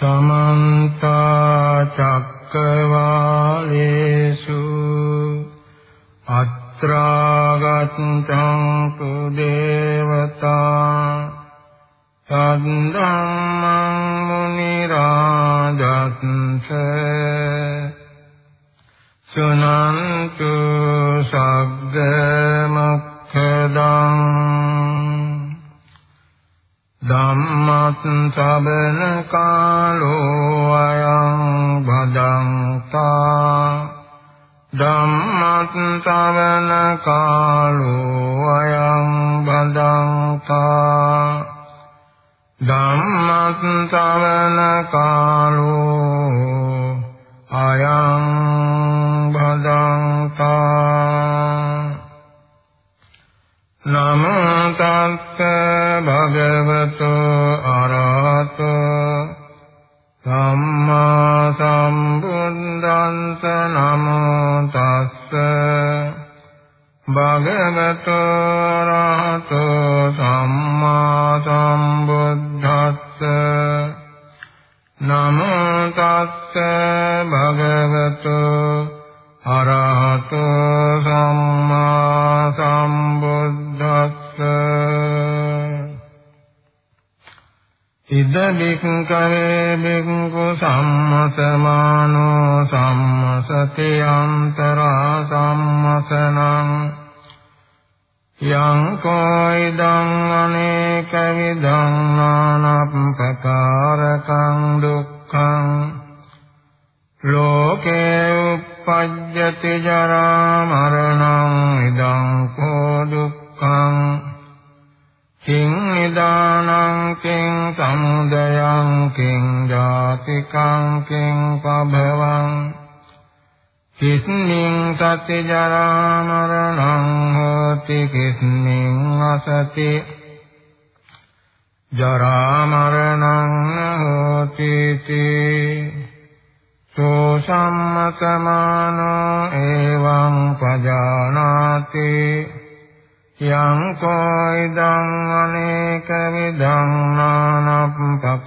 समन्ता चक्रवालेषु अत्रागच्छन्तु देवता तद्धम्मं मुनिराजन्स සුනන්තු සග්ග මොක්ඛදං ධම්මත් සබන කාලෝ අයං භදංතා ධම්මත් සබන කාලෝ අයං භදංතා ධම්මත් සබන කාලෝ අයං භදංතා නමෝ තස්ස භගවතු අරහතු සම්මා සම්බුද්දන්ස නමෝ තස්ස භගවතු අරහතු සම්මා සම්බුද්දස්ස නමෝ තස්ස භගවතු අරහතු ඉද බික්කවේ බික්කු සම්මසමානෝ සම්මසති අන්තරා සම්මසනං යං කෝයිදං අනේක විදං නානප්පකාරකං දුක්ඛං ලෝකේ uppajjati jara maranang idang ko dukkang කිං නිදානං කිං සමුදයං කිං ජාතිකං කිං පභවං කිස්මින් සති ජරා මරණං හෝති කිස්මින් අසති ජරා මරණං හෝති තී. සෝ සම්මතමානෝ එවං පජානාති. යං කෝයිදං අනේක විදං නානප්පකාරකං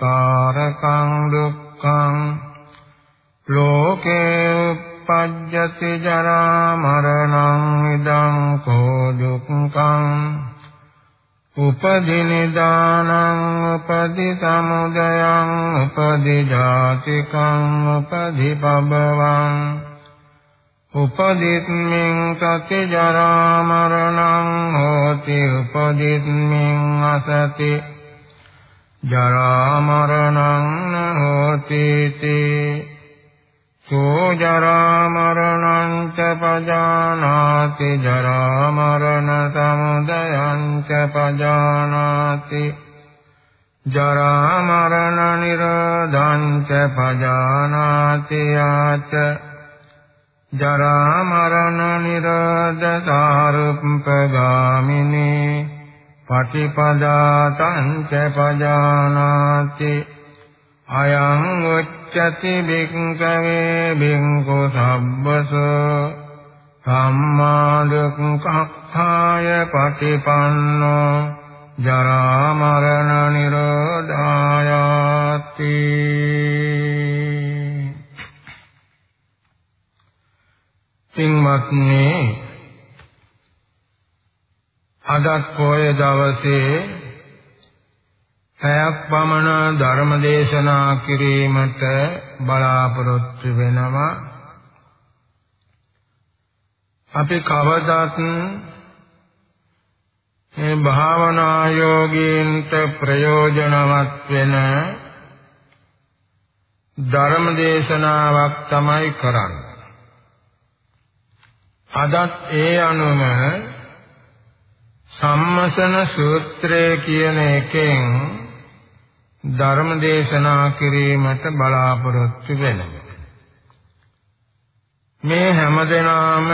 දුක්ඛං ලෝකේ උප්පජ්ජති ජරා මරණං ඉදං කෝ දුක්ඛං උපදි නිදානං උපදි සමුදයං උපදි ජාතිකං උපදි පබවං උපදිස්මින් සති ජරා මරණං හෝති උපදිස්මින් අසති ජරා මරණං හෝති තේ. සෝ ජරා මරණං ච පජානාති ජරා මරණ සමුදයං ච පජානාති. ජරා මරණ නිරෝධං ච පජානාති ආච ජරා මරණ නිරෝධ සාරුප්පගාමිනී පටිපදා තං ච පජානාති අයං උච්චති බික්කවේ බික්ඛු සබ්බසෝ සම්මා දුක්ඛාය පටිපන්නෝ ජරා මරණ නිරෝධායති සිංමත්නි අදත් පොය දවසේ පැයක් පමණ ධර්ම දේශනා කිරීමට බලාපොරොත්තු වෙනවා. අපි කවදාත් මේ භාවනා යෝගීන්ට ප්‍රයෝජනවත් වෙන ධර්ම දේශනාවක් තමයි කරන්නේ. අදත් ඒ අනුම සම්මසන සූත්‍රය කියන එකෙන් ධර්ම දේශනා කිරීමට බලාපොරොත්තු වෙනවා. මේ හැමදෙනාම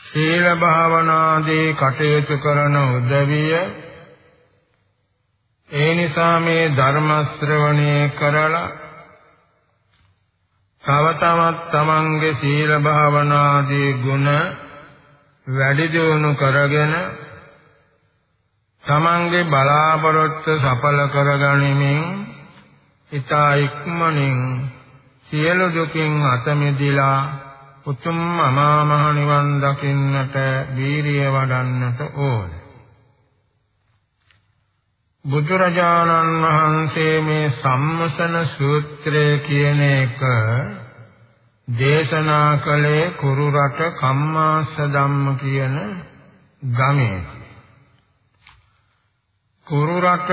සීල භාවනාදී කටයුතු කරන උදවිය ඒ නිසා මේ ධර්ම ශ්‍රවණය කරලා තව තවත් තමන්ගේ සීල භාවනාදී ගුණ වැඩි දියුණු කරගෙන තමන්ගේ බලාපොරොත්තු සඵල කරගනිමින් ඊතා ඉක්මනින් සියලු දුකින් අත මිදලා උතුම් අමා මහ නිවන් දකින්නට වීරිය වඩන්නට ඕනේ. බුදුරජාණන් වහන්සේ මේ සම්මසන සූත්‍රය කියන එක දේශනා කළේ කුරු රට කම්මාස ධම්ම කියන ගමේ. කුරු රට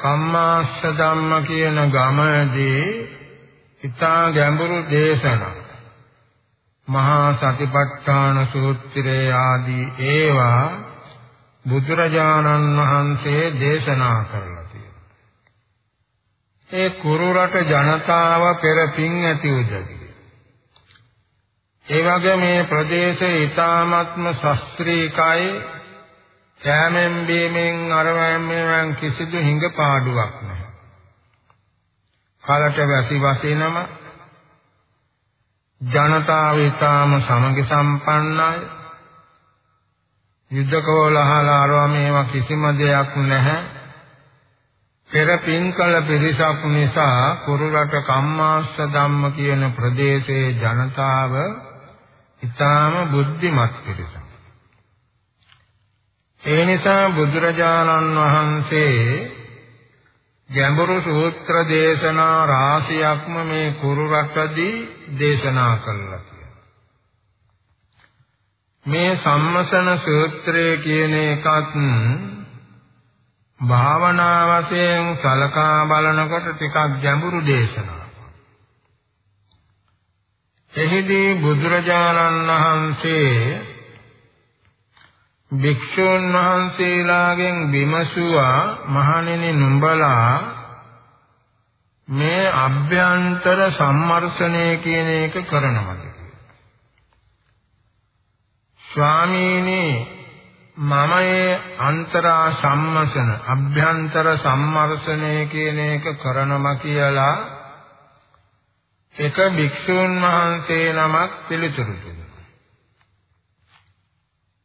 කම්මාස ධම්ම කියන ගමදී ඊතා ගැඹුරු දේශනා මහා සතිපට්ඨාන සූත්‍රයේ ආදී ඒවා බුදුරජාණන් වහන්සේ දේශනා කරලා තියෙනවා. ඒ කුරු රට ජනතාව පෙර පින් ඇති උදවි. ඒ වගේ මේ ප්‍රදේශයේ ඊ타ත්ම ශාස්ත්‍රීයකයි කෑමෙන් බීමෙන් අරවැම් මේවන් කිසිදු හිඟ පාඩුවක් නැහැ. කලට වැසි වසිනම ජනතාව ඊටාම සමගි සම්පන්නයි යුද්ධකෝලහල ආරවා මේවා කිසිම දෙයක් නැහැ. පෙර පින්කල පිරිසක් නිසා කුරුරට කම්මාස්ස ධම්ම කියන ප්‍රදේශයේ ජනතාව ඊටාම බුද්ධිමත් පිරිසක්. ඒ නිසා බුදුරජාණන් වහන්සේ ගැඹුරු සූත්‍ර දේශනා රාශියක්ම මේ කුරු රටදී දේශනා කළා. මේ සම්මසන සූත්‍රය කියන එකත් භාවනා වශයෙන් සලකා බලනකොට ටිකක් ගැඹුරු දේශනාවක්. එහිදී බුදුරජාණන් වහන්සේ භික්ෂුන් වහන්සේලාගෙන් විමසුවා මහණෙනි නුඹලා මේ අභ්‍යන්තර සම්මර්ෂණය කියන එක කරනවද ස්වාමීනි මම ඒ අන්තරා සම්මසන අභ්‍යන්තර සම්මර්ෂණය කියන එක කරනවා කියලා එක භික්ෂුන් වහන්සේ නමක් පිළිතුරු දුන්නා.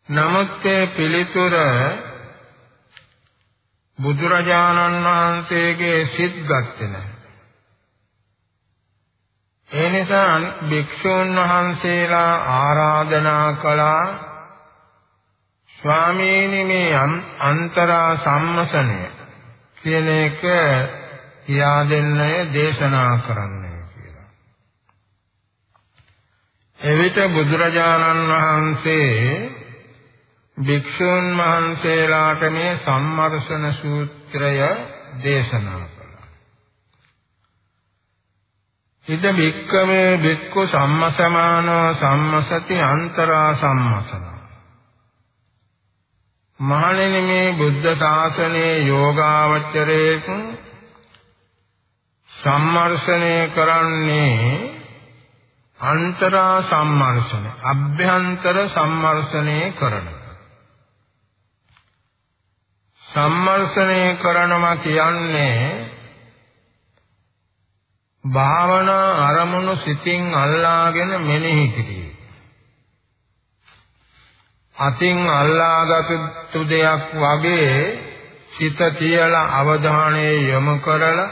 නමුත් ඒ පිළිතුර බුදුරජාණන් වහන්සේගේ සිත් ගත්තේ නැහැ. ඒ නිසා භික්ෂුන් වහන්සේලා ආරාධනා කළා ස්වාමීනි මේ අන්තරා සම්මසනය කියන එක කියා දෙන්නය දේශනා කරන්නය කියලා. එවිට බුදුරජාණන් වහන්සේ භික්ෂුන් වහන්සේලාට මේ සම්මර්ෂණ සූත්‍රය දේශනා ඉද බික්කමේ බික්කු සම්මසමානෝ සම්මසති අන්තරා සම්මසන මහණෙනි මේ බුද්ධ ශාසනයේ යෝගාවචරයේක සම්මර්ෂණය කරන්නේ අන්තරා සම්මර්ෂණ අභ්‍යන්තර සම්මර්ෂණය කරන සම්මර්ෂණය කරනවා කියන්නේ භාවනා අරමුණු සිතින් අල්ලාගෙන මෙනෙහි කිරීම. අතින් අල්ලාගත්තු දෙයක් වගේ සිත තියලා අවධානය යොමු කරලා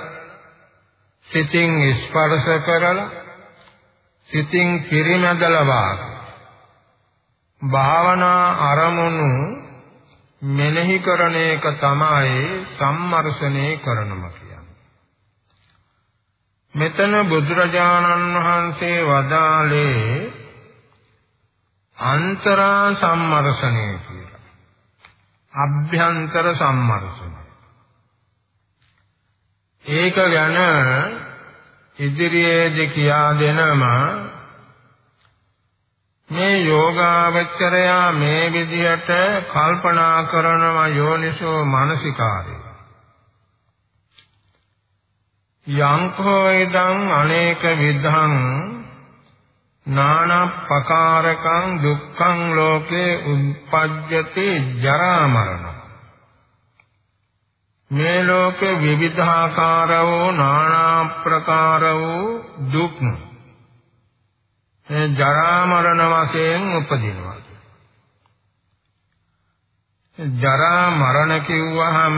සිතින් ස්පර්ශ කරලා සිතින් පිරිමැදලා භාවනා අරමුණු මෙනෙහි කරන එක තමයි සම්මර්ෂණය කරනවා මෙතන බුදුරජාණන් වහන්සේ වදාළේ අන්තරා සම්මර්ෂණය කියලා. අභ්‍යන්තර සම්මර්ෂණය. ඒක ගැන ඉදිරියේදී කියා දෙනම මේ යෝගාවචරයා මේ විදිහට කල්පනා කරනවා යෝනිසෝ මානසිකාරය. යංකෝ ඉදං අනේක විධං නානප්පකාරකං දුක්ඛං ලෝකේ උප්පජ්ජති ජරා මරණ මේ ලෝකේ විවිධාකාර වූ නානා ප්‍රකාර වූ දුක්. ඒ ජරා මරණ වශයෙන් උපදිනවා. ජරා මරණ කිව්වහම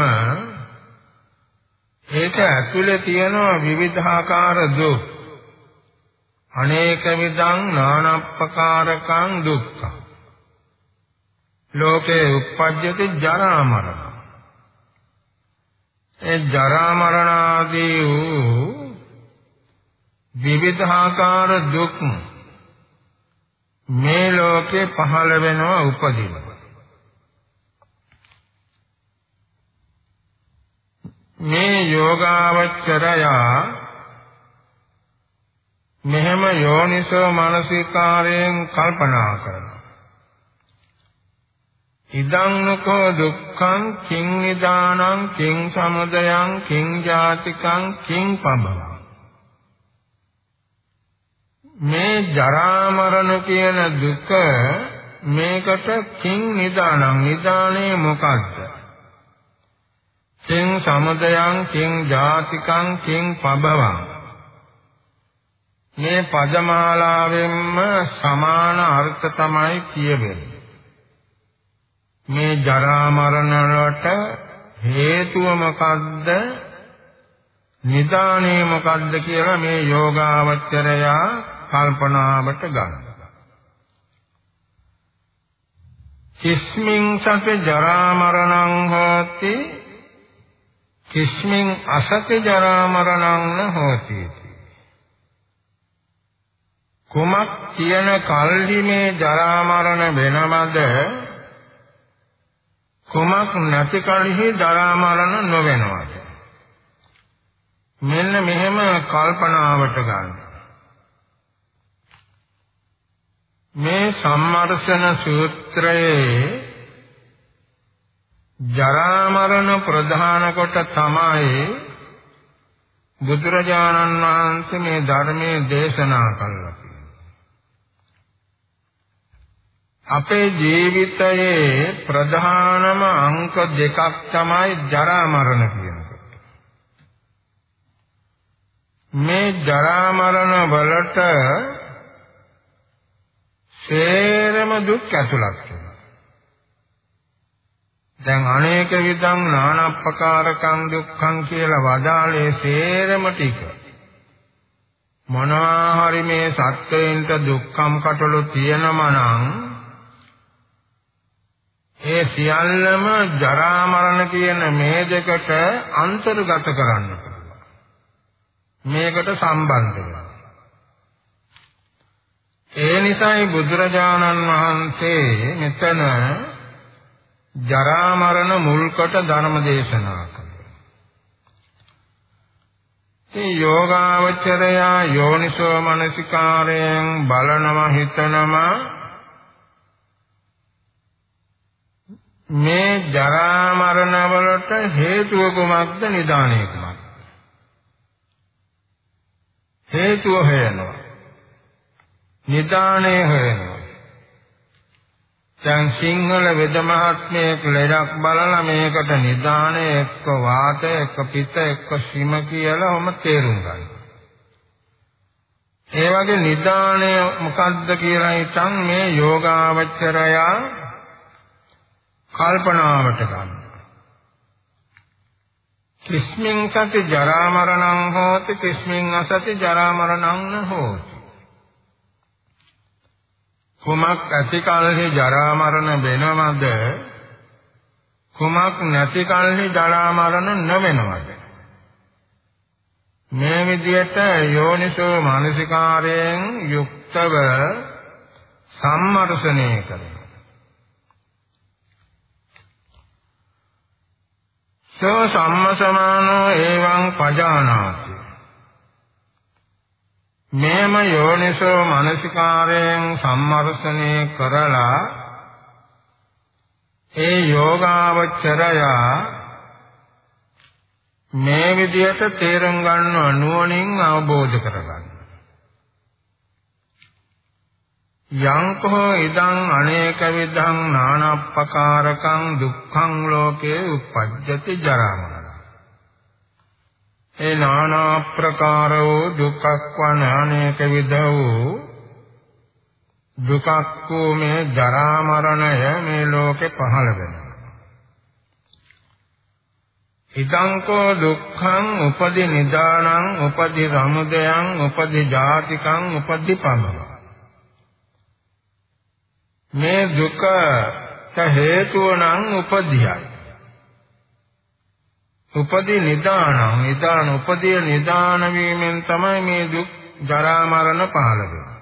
ඒක ඇතුලේ තියෙන විවිධාකාර දුක්. අනේක විදං නානප්පකාරකං දුක්ඛ. ලෝකේ උප්පජ්ජති ජරා මරණ ඒ ජරා මරණ ආදී වූ විවිධාකාර දුක් මේ ලෝකේ පහළ වෙනවා උපදිනවා. මේ යෝගාවචරයා මෙහෙම යෝනිසෝ මානසිකාරයෙන් කල්පනා කරනවා. ඉදං නකෝ දුක්ඛං කිං නිදානං කිං සමුදයං කිං ජාතිකං කිං පබවං. මේ ජරා මරණ කියන දුක මේකට කිං නිදානං. නිදානේ මොකද්ද? කිං සමුදයං කිං ජාතිකං කිං පබවං. මේ පදමාලාවෙන්ම සමාන අර්ථ තමයි කියවෙන්නේ. මේ ජරා මරණ වලට හේතුව මොකද්ද? නිදානේ මොකද්ද කියලා මේ යෝගාවචරයා කල්පනාවට ගන්න. කිස්මින් සත ජරා මරණං හෝති කිස්මින් අසත ජරා මරණං හෝති. කුමක් කියන කල්හි මේ ජරා මරණ වෙනවද? කුමක් නැති කලෙහි දරා මරණ නොවෙනවද? මෙන්න මෙහෙම කල්පනාවට ගන්න. මේ සම්මර්ෂණ සූත්‍රයේ ජරා මරණ ප්‍රධාන කොට තමයි බුදුරජාණන් වහන්සේ මේ ධර්මයේ දේශනා කළා අපේ ජීවිතයේ ප්‍රධානම අංක දෙකක් තමයි ජරා මරණ කියනකොට. මේ ජරා මරණ වලට සේරම දුක් ඇතුළත් වෙනවා. දැන් අනේක විදං නානප්පකාරකං දුක්ඛං කියලා වදාළේ සේරම ටික. මොනවා හරි මේ සත්‍යයෙන්ට දුක්ඛම් කටළු තියෙනම නම් ඒ සියල්ලම ජරා මරණ කියන මේ දෙකට අන්තර්ගත කරන්න මේකට සම්බන්ධ ඒ නිසායි බුදුරජාණන් වහන්සේ මෙතන ජරා මරණ මුල්කොට ධර්ම දේශනා කළා. මේ යෝගාවචරයා යෝනිසෝ මනසිකාරයෙන් බලනවා හිතනවා මේ ජරා මරණ වලට හේතුව කුමක්ද? නිදාණය කුමක්ද? හේතුව හොයනවා. නිදාණය හොයනවා. දැන් සිංහල වෙද මහත්මයෙක් ලෙඩක් බලලා මේකට නිදාණය එක්ක වාතය එක්ක පිත්ත එක්ක ශ්‍රිම කියලා ඔම තේරුම් ගන්න. ඒ වගේ නිදාණය මොකද්ද කියලා හිතන් මේ යෝගාවචරයා කල්පනාවට ගන්න. කිස්මින් සති ජරා මරණං හෝති කිස්මින් අසති ජරා මරණං හෝති. කුමක් ඇති කලෙහි ජරා මරණ වෙනවද? කුමක් නැති කලෙහි ජරා මරණ නොවෙනවද? මේ විදිහට යෝනිසෝ මානසිකාරයෙන් යුක්තව සම්මර්ෂණය කරනවා. සෝ සම්මසමානෝ එවං පජානාති මේම යෝනිසෝ මනසිකාරයෙන් සම්මර්ෂණය කරලා ඒ යෝගාවචරය මේ විදිහට තේරුම් ගන්නව නුවණින් අවබෝධ කරගන්න යංකෝ ඉදං අනේක විධං නානප්පකාරකං දුක්ඛං ලෝකේ උප්පජ්ජති ජරා මරණ. ඒ නානා ප්‍රකාරෝ දුක්ඛ වන අනේක විධෝ දුකක් වූ මේ ජරා මරණය මේ ලෝකේ පහළ වෙනවා. ඉදංකෝ දුක්ඛං උපදි නිදානං උපදි සමුදයං උපදි ජාතිකං උපදි පමව මේ දුකට හේතුව නම් උපදියයි උපදි නිදානං නිදාන උපදිය නිදාන වීමෙන් තමයි මේ දුක් ජරා මරණ පහළ වෙන්නේ.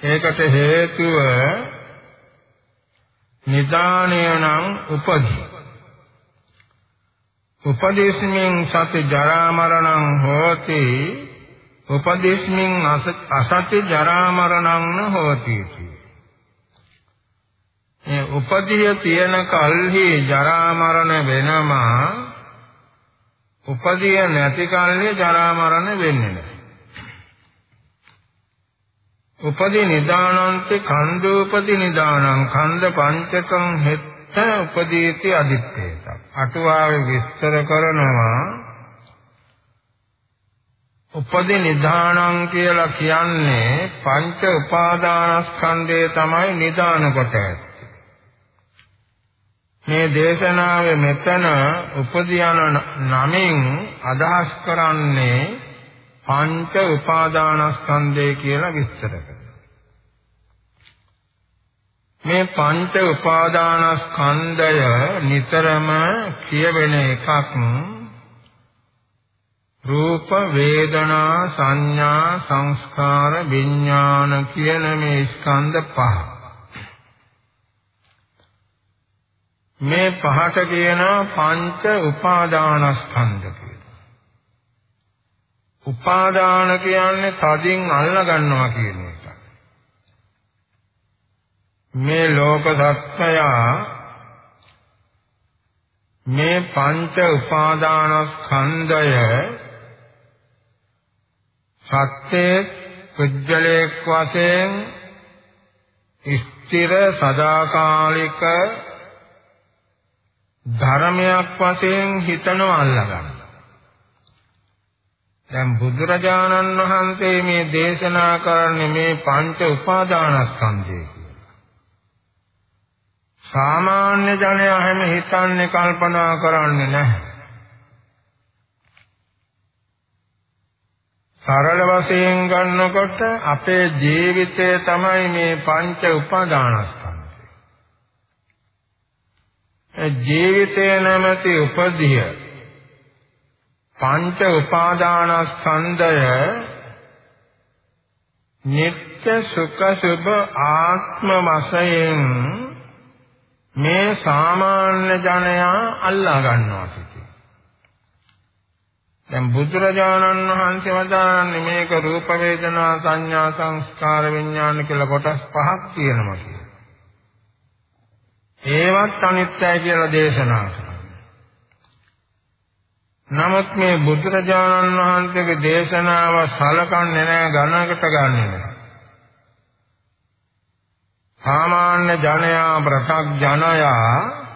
ඒකට හේතුව නිදානය නම් උපදී. උපදේශමින් සති ජරා මරණං හෝති උපදේශමින් අසති ජරා මරණං හෝති මේ උපදිය තියෙන කල්හි ජරා මරණ වෙනවා උපදිය නැති කල්හි ජරා මරණ වෙන්නේ නැහැ. උපදී නිදානන්ති කන්දෝපදී නිදානං කන්ද පංචකං හෙත් උපදීති අදිත්තේත. අටුවාවේ විස්තර කරනවා උපදී නිධානං කියලා කියන්නේ පංච උපාදානස්කන්ධය තමයි නිදාන කොට ඇත්තේ මේ දේශනාවේ මෙතන උපදියන නමින් අදහස් කරන්නේ පංච උපාදානස්කන්ධය කියලා විස්තර කරනවා. මේ පංච උපාදානස්කන්ධය නිතරම කියවෙන එකක් රූප වේදනා සංඥා සංස්කාර විඥාන කියන මේ ස්කන්ධ පහ. මේ පහට කියන පංච උපාදානස්කන්ධ කියලා. උපාදාන කියන්නේ තදින් අල්ල ගන්නවා කියන එක. මේ ලෝක සත්‍යයා මේ පංච උපාදානස්කන්ධය සත්‍යයේ කුජලයක් වශයෙන් ස්ථිර සදාකාලික ධර්මයක් වශයෙන් හිතනව අල්ලගන්න. දැන් බුදුරජාණන් වහන්සේ මේ දේශනා කරන්නේ මේ පංච උපාදානස්කන්ධය සාමාන්‍ය ජනයා හැම හිතන්නේ කල්පනා කරන්නේ නැහැ. සරල වශයෙන් ගන්නකොට අපේ ජීවිතය තමයි මේ පංච උපාදානස්කන්ධය. ඒ ජීවිතය නැමැති උපදිය පංච උපාදානස්කන්ධය නිත්‍ය සුඛ සුභ ආත්ම වශයෙන් මේ සාමාන්‍ය ජනයා අල්ලා ගන්නවා සිටි. දැන් බුදුරජාණන් වහන්සේ වදාරන්නේ මේක රූප වේදනා සංඥා සංස්කාර විඥාන කියලා කොටස් පහක් තියෙනවා කියලා. ඒවත් අනිත්‍යයි කියලා දේශනා කරනවා. නමුත් මේ බුදුරජාණන් වහන්සේගේ දේශනාව සලකන්නේ නැහැ ගණනකට ගන්නෙ නැහැ. සාමාන්‍ය ජනයා ප්‍රත්‍යඥයා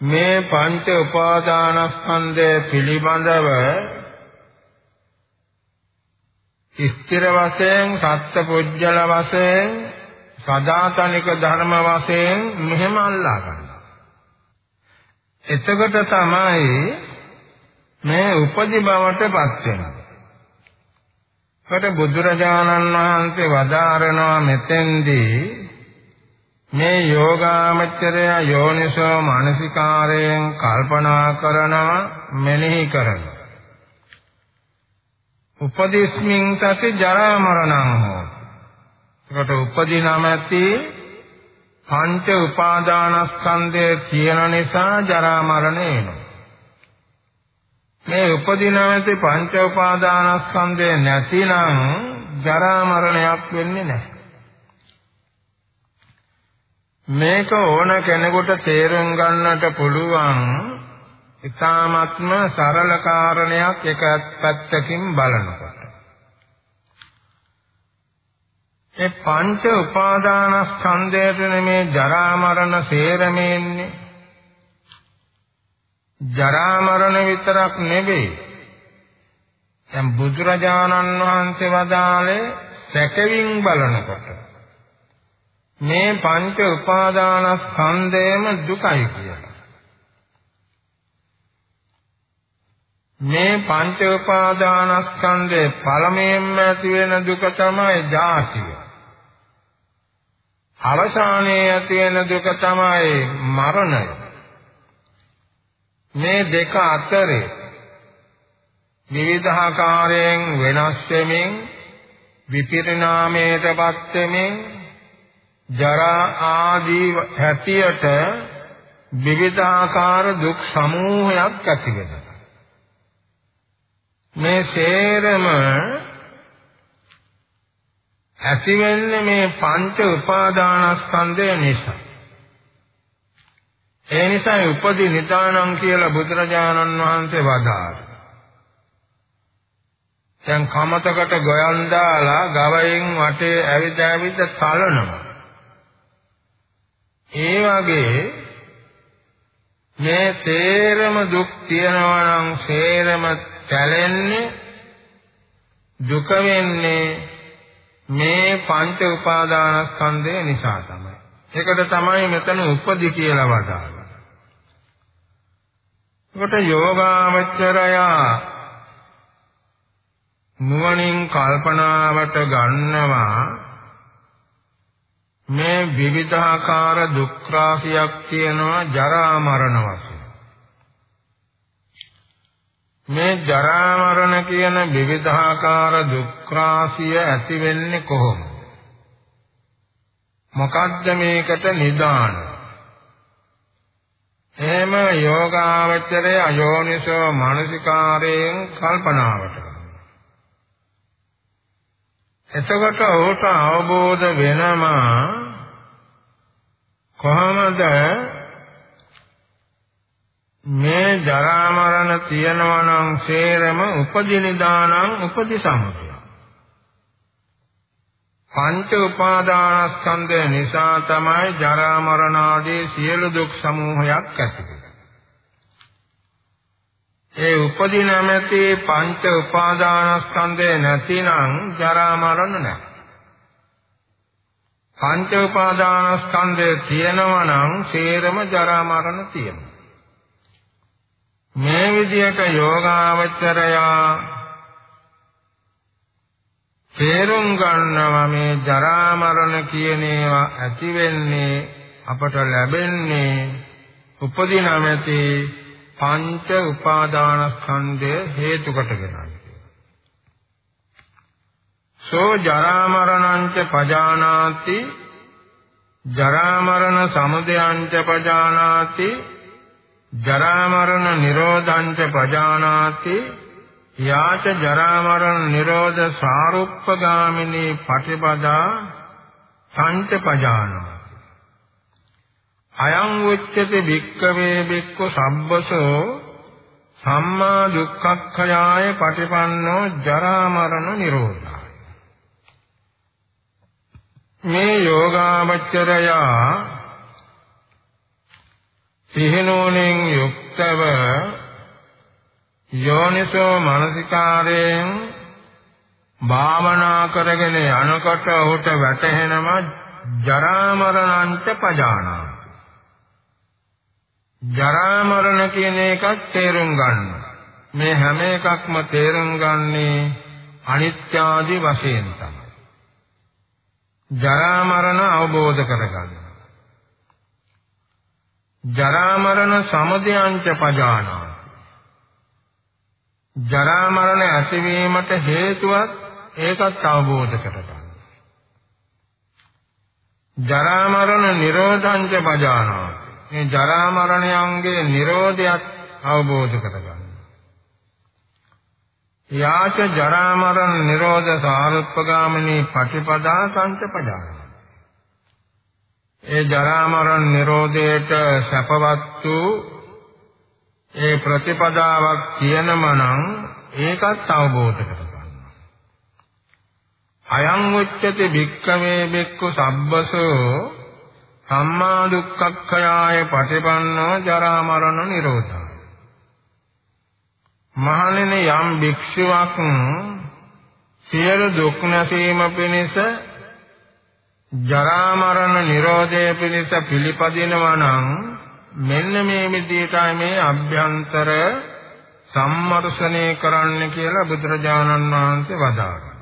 මේ පංච උපාදානස්කන්ධය පිළිබඳව ස්ථිර වශයෙන් සත්‍ය පුජ්‍යල වශයෙන් සදාතනික ධර්ම වශයෙන් මෙහෙම අල්ලා ගන්නවා. එතකොට තමයි මේ උපදි බවට පත් වෙනවා. කොට බුදුරජාණන් වහන්සේ වදාරනවා මෙතෙන්දී මේ යෝගාමචරය යෝනිසෝ මානසිකාරයෙන් කල්පනා කරනවා මෙනෙහි කරනවා උපදිස්මින් සති ජරා මරණං හෝ ඒකට උපදී නැමැති පංච උපාදානස්කන්ධය කියන නිසා ජරා මරණ එනවා. මේ උපදී නැමැති පංච උපාදානස්කන්ධය නැතිනම් ජරා මරණයක් වෙන්නේ නැහැ. මේක ඕන කෙනෙකුට තේරුම් ගන්නට පුළුවන් ඊ타ත්ම සරල කාරණයක් එක පැත්තකින් බලනකොට. ඒ පංච උපාදානස්කන්ධයට නෙමේ ජරා මරණ සේරමෙන්නේ ජරා මරණ විතරක් නෙවෙයි දැන් බුදුරජාණන් වහන්සේ වදාළේ සැකවින් බලනකොට මේ පංච උපාදානස්කන්ධයම දුකයි කියලා. මේ පංච උපාදානස්කන්ධේ පළමුවෙන්ම ඇති වෙන දුක තමයි ජාතිය. අවසානයේ ඇති වෙන දුක තමයි මරණය. මේ දෙක අතරේ විවිධාකාරයෙන් වෙනස් වෙමින් විපරිණාමයටපත් වෙමින් ජරා ආදී හැටියට විවිධාකාර දුක් සමූහයක් ඇති වෙනවා. මේ සේරම ඇති වෙන්නේ මේ පංච උපාදානස්කන්ධය නිසා. ඒ නිසා උපදි නිදානම් කියලා බුදුරජාණන් වහන්සේ වදාළා. දැන් කමතකට ගොයන් දාලා ගවයින් වටේ ඇවිද ඇවිද තලනවා. ඒ වගේ මේ තේරම දුක් තියනවා නම් සේරම තැලෙන්නේ දුක වෙන්නේ මේ පංච උපාදානස්කන්ධය නිසා තමයි. ඒකට තමයි මෙතන උපදි කියලා වදාළා. ඒකට යෝගාවචරයා නුවණින් කල්පනාවට ගන්නවා මේ විවිධාකාර දුක් රාශියක් තියෙනවා ජරා මරණ වශයෙන් මේ ජරා මරණ කියන විවිධාකාර දුක් රාශිය ඇති වෙන්නේ කොහොමද? මොකද්ද මේකට නිදාන? එහෙම යෝගාවචරය අයෝනිසෝ මානසිකාරයෙන් කල්පනාවට. එතකොට ඔහුට අවබෝධ වෙනවා කොහොමද මේ ජරා මරණ තියෙනවා නම් සේරම උපදිනදානං උපදිසමුදය පංච උපාදානස්කන්ධය නිසා තමයි ජරා මරණ ආදී සියලු දුක් සමූහයක් ඇති ඒ උපදී නැමැති පංච උපාදානස්කන්ධය නැතිනම් ජරා මරණ නැහැ. පංච උපාදානස්කන්ධය තියෙනවා නම් සේරම ජරා මරණ තියෙනවා. මේ විදිහට යෝගාවචරයා තේරුම් ගන්නවා මේ ජරා මරණ කියන ඒවා ඇති වෙන්නේ අපට ලැබෙන්නේ උපදී නැමැති පංච උපාදානස්කන්ධය හේතු කොටගෙනයි. සෝ ජරා මරණංච පජානාති ජරා මරණ සමුදයංච පජානාති ජරා මරණ නිරෝධංච පජානාති යාච ජරා මරණ නිරෝධ සාරුප්පගාමිනී පටිපදා සංච පජානාති. අයං උච්චති භික්කවේ භික්ඛු සම්බසෝ සම්මා දුක්ඛක්ඛයාය පටිපන්නෝ ජරා මරණ නිරෝධාය මේ යෝගාමච්චරයා සිහිනෝණෙන් යුක්තව යෝනිසෝ මනසිකාරයෙන් භාවනා කරගෙන යනකොට ඔහුට වැටහෙනවා ජරා මරණන්ත පජානා ජරා මරණ කියන එකත් තේරුම් ගන්න. මේ හැම එකක්ම තේරුම් ගන්නේ අනිත්‍ය ආදී වශයෙන් තමයි. ජරා මරණ අවබෝධ කරගන්න. ජරා මරණ සමුදයංච පජානා. ජරා මරණ ඇතිවීමට හේතුවක් ඒකත් අවබෝධ කරගන්න. ජරා මරණ නිරෝධංච පජානා. මේ ජරා මරණයන්ගේ Nirodhayak අවබෝධ කරගන්න. යාච ජරා මරණ නිරෝධ සාරුප්පගාමිනී පටිපදා සංචපදාන. ඒ ජරා මරණ නිරෝධයට සැපවත් වූ ඒ ප්‍රතිපදාවක් කියනම නම් ඒකත් අවබෝධ කරගන්න. අයං උච්චති භික්ඛවේ බික්ඛු සබ්බසෝ සම්මා දුක්ඛක්ඛයාය පටිපන්නෝ ජරා මරණ නිරෝධා මහණෙනි යම් භික්ෂුවක් සියලු දුක් නැසීම පිණිස ජරා මරණ නිරෝධය පිණිස පිළිපදිනවා නම් මෙන්න මේ විදිහටයි මේ අභ්‍යන්තර සම්මර්ෂණය කරන්න කියලා බුදුරජාණන් වහන්සේ වදාළා.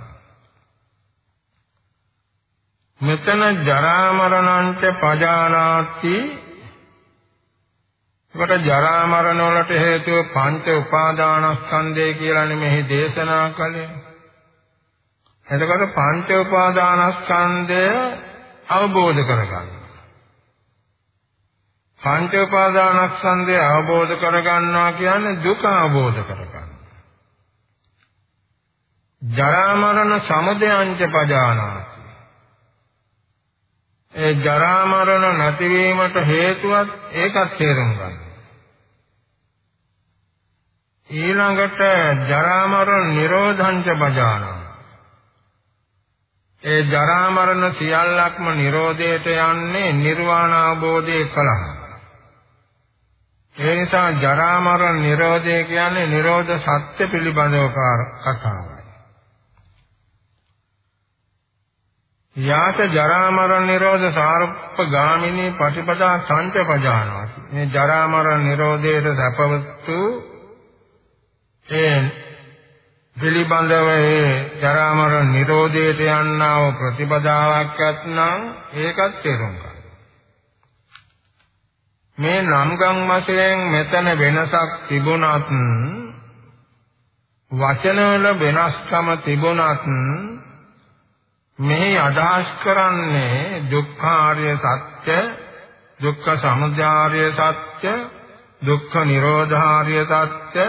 මෙතන ජරා මරණංච පජානාති ඒකට ජරා මරණ වලට හේතුව පංච උපාදානස්කන්ධය කියලානේ මෙහි දේශනා කළේ. එතකොට පංච උපාදානස්කන්ධය අවබෝධ කරගන්න. පංච උපාදානස්කන්ධය අවබෝධ කරගන්නවා කියන්නේ දුක අවබෝධ කරගන්න. ජරා මරණ සමුදයංච පජානාති. ඒ ජරා මරණ නැතිවීමට හේතුවත් ඒකත් තේරුම් ගන්න. ඊළඟට ජරා මරණ නිරෝධංච පජානාති. ඒ ජරා මරණ සියල්ලක්ම Nirodheට යන්නේ නිර්වාණ අවබෝධය කලහ. ඒ නිසා ජරා මරණ Nirodhe කියන්නේ Nirodha සත්‍ය පිළිබඳව කතාවයි. යාත ජරා මරණ නිරෝධ සාරප්ප ගාමිනී පටිපදා සංචපජානාති මේ ජරා මරණ නිරෝධයට සැපවතු ඒ පිළිබඳව ඒ ජරා මරණ නිරෝධයට යන්නා වූ ප්‍රතිපදාවක් ඇත්නම් ඒකත් තේරුම් ගන්න. මේ නම් ගම් වශයෙන් මෙතන වෙනසක් තිබුණත් වචනවල වෙනස්කම තිබුණත් මෙහි අදහස් කරන්නේ දුක්ඛාර්ය සත්‍ය දුක්ඛ සමුදයාර්ය සත්‍ය දුක්ඛ නිරෝධාර්ය සත්‍ය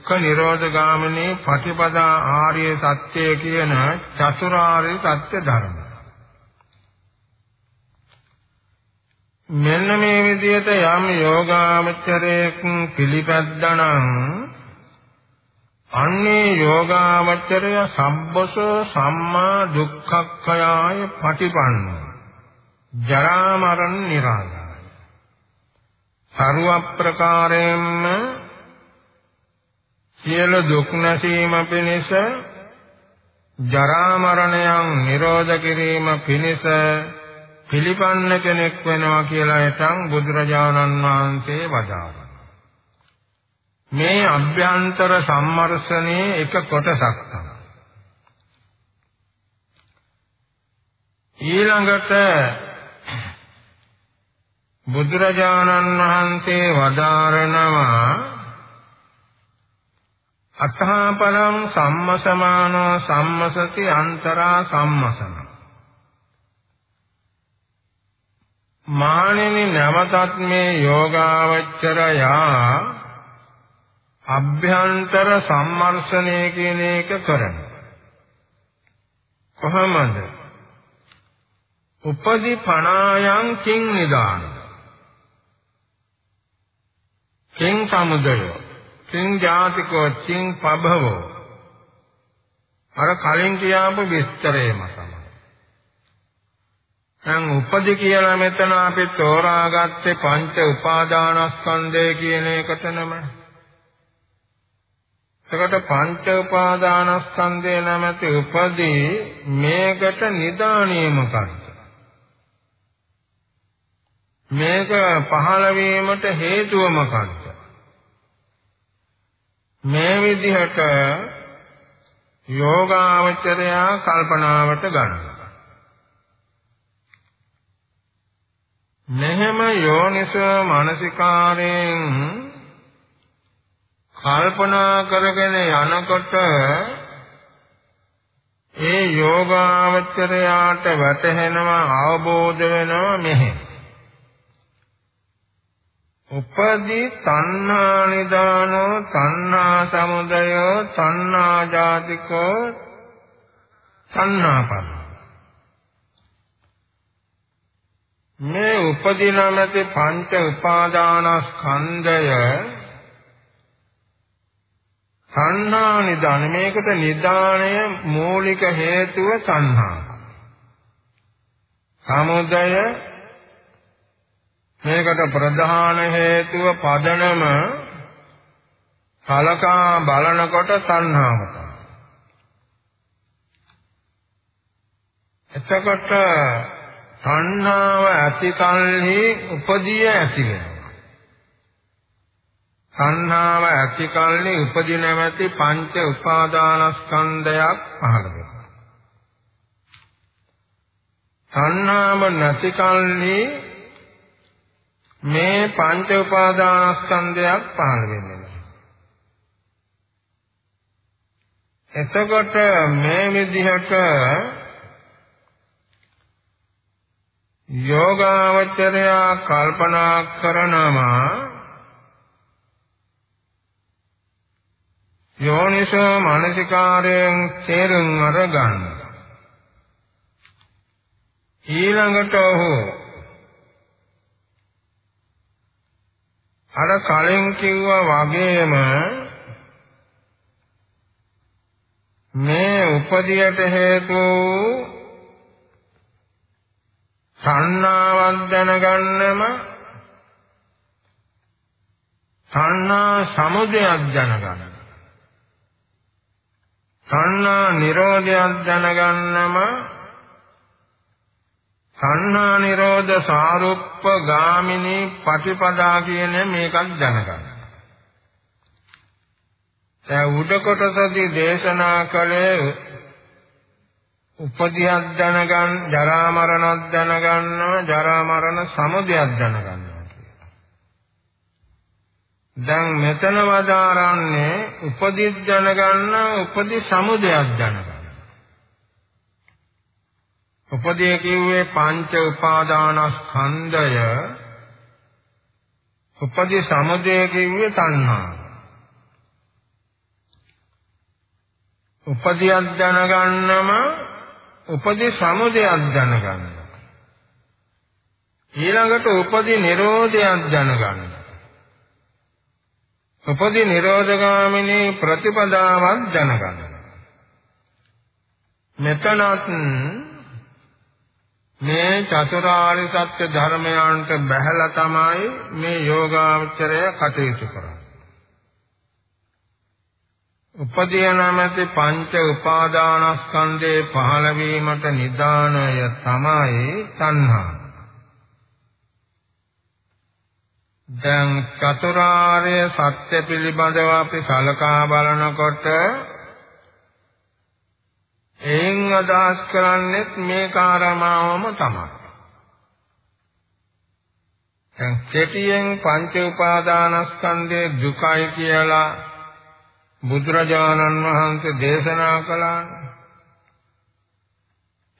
දුක්ඛ නිරෝධ ගාමිනී පටිපදා ආර්ය සත්‍ය කියන චතුරාර්ය සත්‍ය ධර්ම. මෙන්න මේ විදිහට යම් යෝගාවචරයක් පිළිපැද්දනම් අන්නේ යෝගාවචරය සම්බසෝ සම්මා දුක්ඛක්ඛයාය පටිපන්න ජරා මරණ නිරාදාය සර්ව ප්‍රකාරයෙන්ම සියලු දුක් නැසීම පිණිස ජරා මරණයන් නිරෝධ කිරීම පිණිස පිළිපන්න කෙනෙක් වෙනවා කියලා එතන් බුදුරජාණන් වහන්සේ වදාළා. මේ අභ්‍යන්තර සම්මර්ෂණයේ එක කොටසක් තමයි. ඊළඟට බුදුරජාණන් වහන්සේ වදාරනවා අතහා පරං සම්මසමානෝ සම්මසති අන්තරා සම්මසන. මානෙනි නැවතත් මේ යෝගාවචරයා අභ්‍යන්තර සම්මර්ෂණය කියන එක කරන කොහොමද? උපදි පණායන් කිං නිදාන. කිං සමුදයෝ. චින් ජාතිකෝ චින් පබවෝ අර කලින් කියපු විස්තරේම තමයි. දැන් උපදි කියලා මෙතන අපි තෝරාගත්තේ පංච උපාදානස්කන්ධය කියන එකට නම. එතකොට පංච උපාදානස්කන්ධය නැමැති උපදී මේකට නිදානිය මොකක්ද? මේක පහළ වීමට හේතුව මොකක්ද? මේ විදිහට යෝගාවචරයා කල්පනාවට ගන්නවා. මෙහෙම යෝනිසෝ මානසිකාරයෙන් කල්පනා කරගෙන යනකොට ඒ යෝගාවචරයාට වැටහෙනවා අවබෝධ වෙනවා මෙහෙම උපදී තණ්හා නිදානෝ තණ්හා සමුදයෝ තණ්හා ජාතිකෝ තණ්හා පද මේ උපදී නැමැති පංච උපාදානස්කන්ධය තණ්හා නිදාන මේකට නිදානය මූලික හේතුව තණ්හා. සමුදය මේකට ප්‍රධාන හේතුව පදනම කලකා බලනකොට තණ්හාව එතකොට තණ්හාව ඇති කල්හි උපදී ඇති වෙනවා සංහාව ඇති කල්ලි උපදී නැමැති පංච උපාදානස්කන්ධයක් පහළ වෙනවා. සංහාව නැති කල්ලි මේ පංච උපාදානස්කන්ධයක් පහළ වෙන්නේ නැහැ. එතකොට මේ විදිහට යෝගාවචරයා කල්පනා කරනවා යෝනිසෝ මානසිකාරයෙන් තේරුම් අරගන්න ඊළඟට ඔහු අර කලින් කිව්වා වගේම මේ උපදියට හේතු සංනාවක් දැනගන්නම සංනා සමුදයක් දැනගන්න. සංනා නිරෝධයක් දැනගන්නම සංහා නිරෝධ සාරුප්ප ගාමිනී පටිපදා කියන මේකක් දැනගන්න. දැන් උඩ කොටසදී දේශනා කළේ උපදියක් දැනගන්න, ජරා මරණක් දැනගන්නවා, ජරා මරණ සමුදයක් දැනගන්නවා කියලා. දැන් මෙතන වදාරන්නේ උපදිත් දැනගන්න, උපදි සමුදයක් දැනගන්න. උපදී කිව්වේ පංච උපාදානස්කන්ධය. උපදී සමුදය කිව්වේ තණ්හා. උපදියක් දැනගන්නම උපදී සමුදයක් දැනගන්න. ඊළඟට උපදී නිරෝධයක් දැනගන්න. උපදී නිරෝධගාමිනී ප්‍රතිපදාවක් දැනගන්න. මෙතනත් මේ චතුරාර්ය සත්‍ය ධර්මයන්ට බැහැලා තමයි මේ යෝගාචරය කටයුතු කරන්නේ. උපදී නැමැති පංච උපාදානස්කන්ධේ පහළ වීමට නිදානය තමයි තණ්හා. දැන් චතුරාර්ය සත්‍ය පිළිබඳව අපි සලකා බලනකොට එයින් අදහස් කරන්නේත් මේ කාරණාවම තමයි. දැන් කෙටියෙන් පංච උපාදානස්කන්ධයේ දුකයි කියලා බුදුරජාණන් වහන්සේ දේශනා කළා.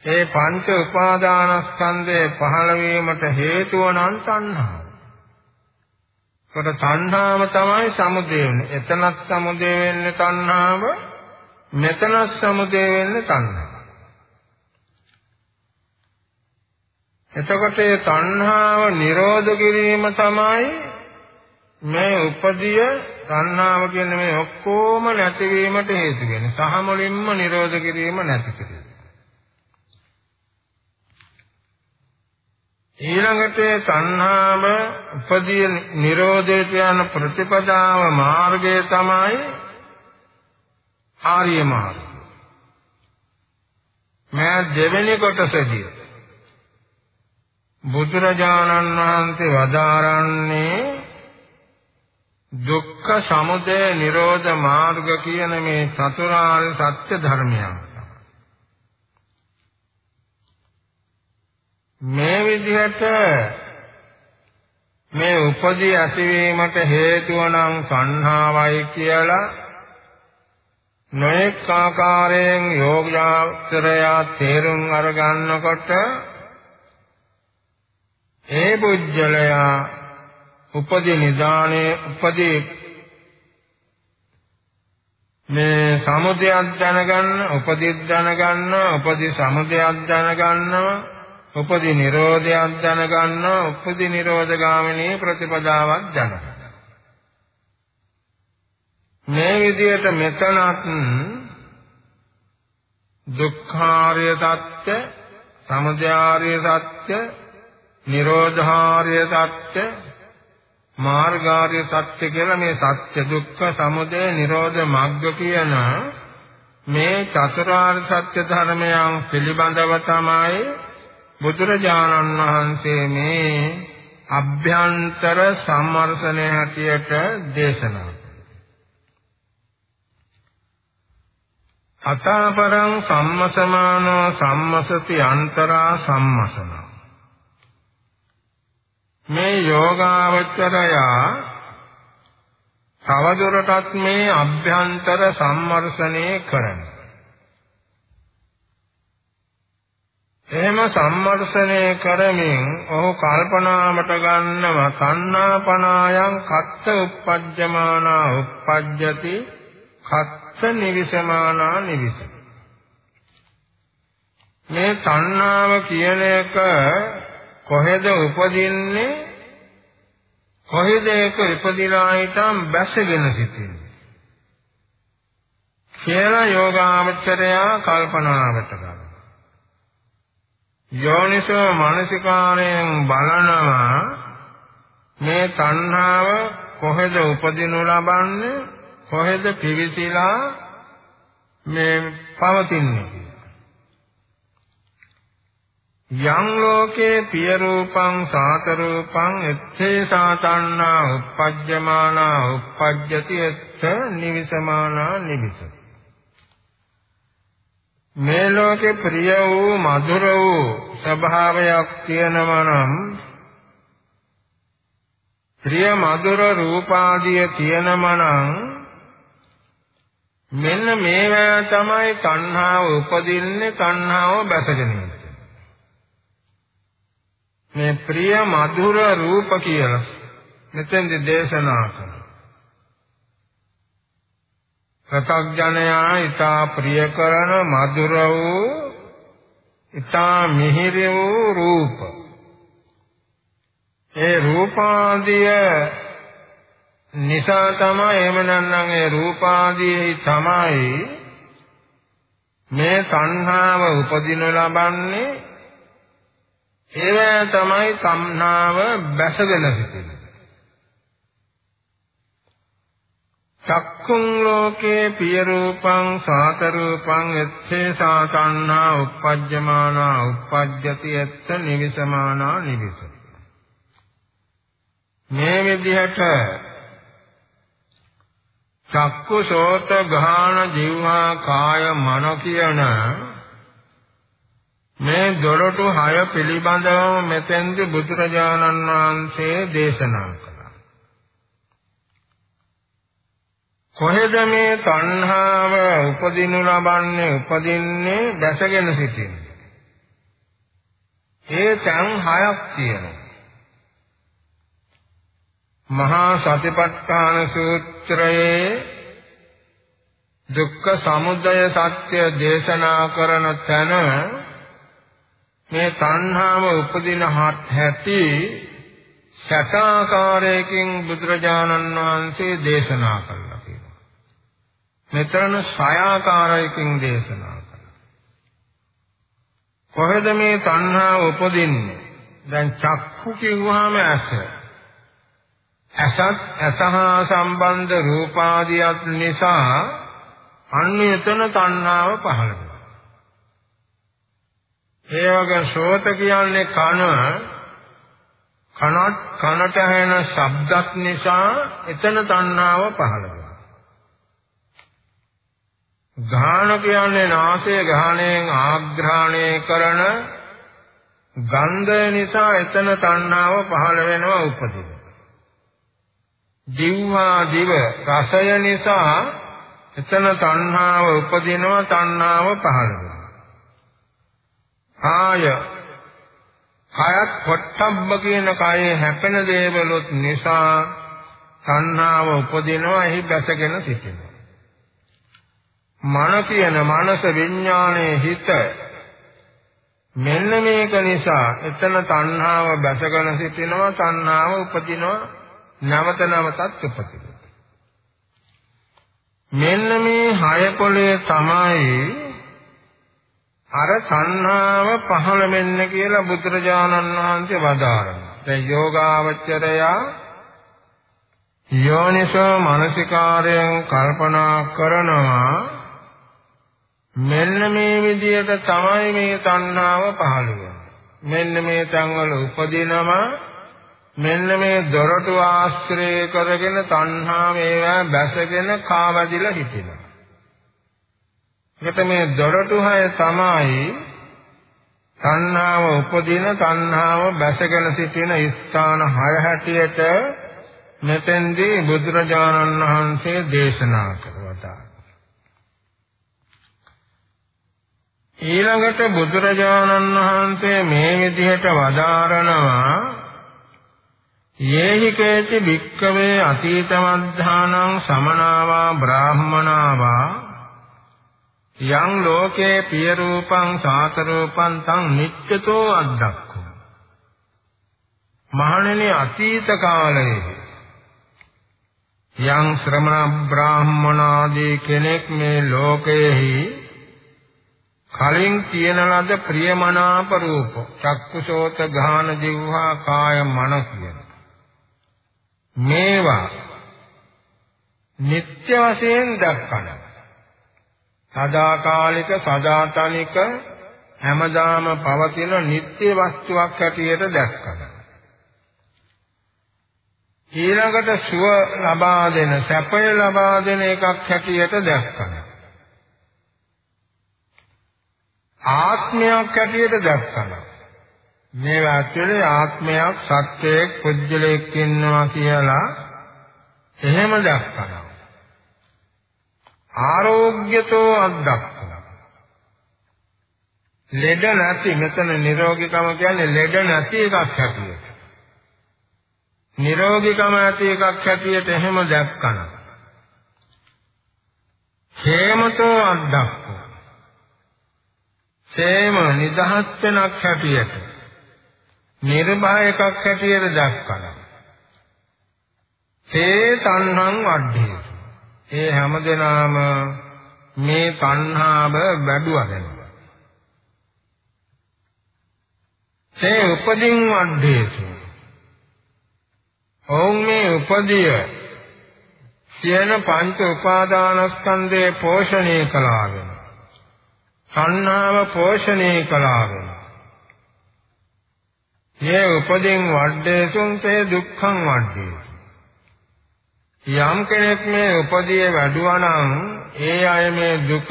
ඒ පංච උපාදානස්කන්ධයේ පහළ වීමට හේතුව නම් තණ්හාව. කොට තණ්හාව තමයි සමුදය වෙන්නේ. එතනත් සමුදය වෙන්නේ තණ්හාව. මෙතන සමුදය වෙන්නේ තණ්හා. එතකොට මේ තණ්හාව නිරෝධ කිරීම තමයි මේ උපදිය තණ්හාව කියන්නේ මේ ඔක්කොම නැතිවීමට හේතු වෙන්නේ. සහ මුලින්ම නිරෝධ කිරීම නැති කිරීම. ඊළඟට තණ්හාව උපදිය නිරෝධයට යන ප්‍රතිපදාව මාර්ගය තමයි ආර්ය මාර්ගය. මෑ දෙවෙනි කොටසදී බුදුරජාණන් වහන්සේ වදාරන්නේ දුක්ඛ සමුදය නිරෝධ මාර්ග කියන මේ චතුරාර්ය සත්‍ය ධර්මයන්. මේ විදිහට මේ උපදී ඇතිවීමට හේතුව නම් සංහාවයි කියලා නොඑක ආකාරයෙන් යෝගාචරය තේරුම් අරගන්නකොට ඒ බුද්ධලයා උපදී නිදානේ උපදී මේ සමුදයක් දැනගන්න උපදී දැනගන්න උපදී සමුදයක් දැනගන්න උපදී නිරෝධයක් දැනගන්න උපදී නිරෝධ ගාමිනී ප්‍රතිපදාවක් දැනගන්න. මේ විදිහට මෙතනත් දුක්ඛාරය සත්‍ය, සමුදයාරය සත්‍ය, නිරෝධාරය සත්‍ය, මාර්ගාරය සත්‍ය කියලා මේ සත්‍ය දුක්ඛ සමුදය නිරෝධ මග්ග කියන මේ චතුරාර්ය සත්‍ය ධර්මයන් පිළිබඳව තමයි බුදුරජාණන් වහන්සේ මේ අභ්‍යන්තර සම්මර්ෂණය හැටියට දේශනා අතාපරං සම්මසමානෝ සම්මසති අන්තරා සම්මසන. මේ යෝගාවචරයා තවදුරටත් මේ අභ්‍යන්තර සම්මර්ෂණය කරන. එහෙම සම්මර්ෂණය කරමින් ඔහු කල්පනාමට ගන්නව තණ්හාපනායන් කත්ත uppajjamana uppajjati කත්ත නිවිසමානා නිවිස. මේ තණ්හාව කියන එක කොහෙද උපදින්නේ? කොහෙද ඒක ඉපදිලා හිටම් බැසගෙන සිටින්නේ? කියලා යෝගාමචරයා කල්පනාවට ගන්නවා. යෝනිසෝ මානසිකාරයෙන් බලනවා මේ තණ්හාව කොහෙද උපදිනු ලබන්නේ? කොහෙද පිවිසිලා මේ පවතින්නේ? යං ලෝකේ පිය රූපං සාත රූපං එත්තේ සාතන්නා uppajjamana uppajjati etta nivisamana nivisati මේ ලෝකේ ප්‍රිය වූ මధుර වූ ස්වභාවයක් තියෙනවා නම් ප්‍රිය මధుර රූපාදිය තියෙනවා නම් මෙන්න මේවා තමයි තණ්හාව උපදින්නේ තණ්හාව බැසගෙන මේ ප්‍රිය මధుර රූප කියලා මෙතෙන්දි දේශනා කරනවා. ප්‍රතග්ජනයා ඊතා ප්‍රිය කරන මధుර වූ ඊතා මිහිර වූ රූප. ඒ රූපාදිය නිසා තමයි එහෙම නැත්නම් ඒ රූපාදියේ තමයි මේ සංහාව උපදින ලබන්නේ. ඒවැ තමයි සංහාව බැසගෙන සිටින්නේ. චක්කුං ලෝකේ පිය රූපං සාත රූපං එත්තේ සාතන්නා uppajjamaana uppajjati etta nivisamaana nivisati මේ විදිහට චක්කු සෝත ගාන જીවහා කාය මන කියන මේ දොරටු හය පිළිබඳව මෙතෙන්දි බුදුරජාණන් වහන්සේ දේශනා කළා. කොහෙද මේ තණ්හාව උපදිනු ලබන්නේ උපදින්නේ දැසගෙන සිටින්නේ? ඒ තැන් හයක් තියෙනවා. මහා සතිපට්ඨාන සූත්‍රයේ දුක්ඛ සමුදය සත්‍ය දේශනා කරන තැන මේ තණ්හාව උපදින හැටි සතාකාරයකින් බුදුරජාණන් වහන්සේ දේශනා කළා මෙතන සයාකාරයකින් දේශනා කළා. කොහෙද මේ තණ්හාව උපදින්නේ? දැන් චක්ඛු කිව්වහම ඇස. ඇසත් ඇසහා සම්බන්ධ රූපාදියත් නිසා අන්න එතන තණ්හාව පහළ වෙනවා. ඒ වගේ ශෝත කියන්නේ කන කනත් කනට ඇහෙන ශබ්දත් නිසා එතන තණ්හාව පහළ වෙනවා. ගාහන කියන්නේ නාසය ගාහණයෙන් ආග්‍රහණය කරන ගන්ධය නිසා එතන තණ්හාව පහළ වෙනවා උපදින. දිව්වා දිව රසය නිසා එතන තණ්හාව උපදිනවා තණ්හාව පහළ වෙනවා. කාය කායත් පොට්ටබ්බ කියන කායේ හැපෙන දේවලුත් නිසා තණ්හාව උපදිනවා එහි දැසගෙන සිටිනවා. මන කියන මනස විඥානයේ හිත මෙන්න මේක නිසා එතන තණ්හාව බැසගෙන සිටිනවා තණ්හාව උපදිනවා නැවත නැවතත් උපදිනවා මෙන්න මේ හය පොලේ තමයි අර තණ්හාව පහළ වෙන්න කියලා බුදුරජාණන් වහන්සේ වදාරනවා දැන් යෝගාවචරයා යෝනිසෝ මනසිකාරයෙන් කල්පනා කරනවා මෙන්න මේ විදිහට තමයි මේ තණ්හාව පහළ වෙන්නේ. මෙන්න මේ තන්වල උපදිනම මෙන්න මේ දොරටු ආශ්‍රය කරගෙන තණ්හා මේවා බැසගෙන කාවදිලා හිටිනවා. එතකොට මේ දොරටු හය තමයි තණ්හාව උපදින තණ්හාව බැසගෙන සිටින ස්ථාන හය හැටියට මෙතෙන්දී බුදුරජාණන් වහන්සේ දේශනා කරවතා. ඊළඟට බුදුරජාණන් වහන්සේ මේ විදිහට වදාරනවා යේහි කේති භික්කවේ අතීත මද්ධානං සමනාවා බ්‍රාහ්මනාවා යං ලෝකේ පිය රූපං සාත රූපං තං නිච්චතෝ අද්දක්ඛු මහණෙනි අතීත කාලයේ යං ශ්‍රමණ බ්‍රාහ්මනාදී කෙනෙක් මේ ලෝකයේහි කලින් තියෙන ලද ප්‍රියමනාප රූප චක්කුසෝත ගාන දිවහා කාය මන කියන මේවා නිත්‍ය වශයෙන් දක්වන සදාකාලික සදාතනික හැමදාම පවතින නිත්‍ය වස්තුවක් හැටියට දක්වන ඊළඟට සුව ලබා දෙන සැපය ලබා දෙන එකක් හැටියට දක්වන ආත්මයක් හැටියට දක්වනවා. මේවා ඇතුලේ ආත්මයක් සත්‍යයක් පුජ්‍යලයක් ඉන්නවා කියලා එහෙම දක්වනවා. ආරෝග්‍යතෝ අද්දක්වනවා. ලෙඩ නැති මෙතන නිරෝගීකම කියන්නේ ලෙඩ නැති එකක් හැටියට. නිරෝගීකම ඇති එකක් හැටියට එහෙම දක්වනවා. හේමතෝ අද්දක්වනවා. සේම නිදහස් වෙනක් හැටියට නිර්භය එකක් හැටියට දක්වනවා. තේ තණ්හං වඩ්ඩේ. ඒ හැමදෙනාම මේ තණ්හාව වැඩුවගෙන. තේ උපදින් වඩ්ඩේසු. ඔවුන් මේ උපදිය සියන පංච උපාදානස්කන්ධේ පෝෂණය කළාගෙන තණ්හාව පෝෂණය කළාගෙන මේ උපදින් වඩේසුන් තේ දුක්ඛං වඩේසු යම් කෙනෙක් මේ උපදියේ වැඩුවා නම් ඒ අය මේ දුක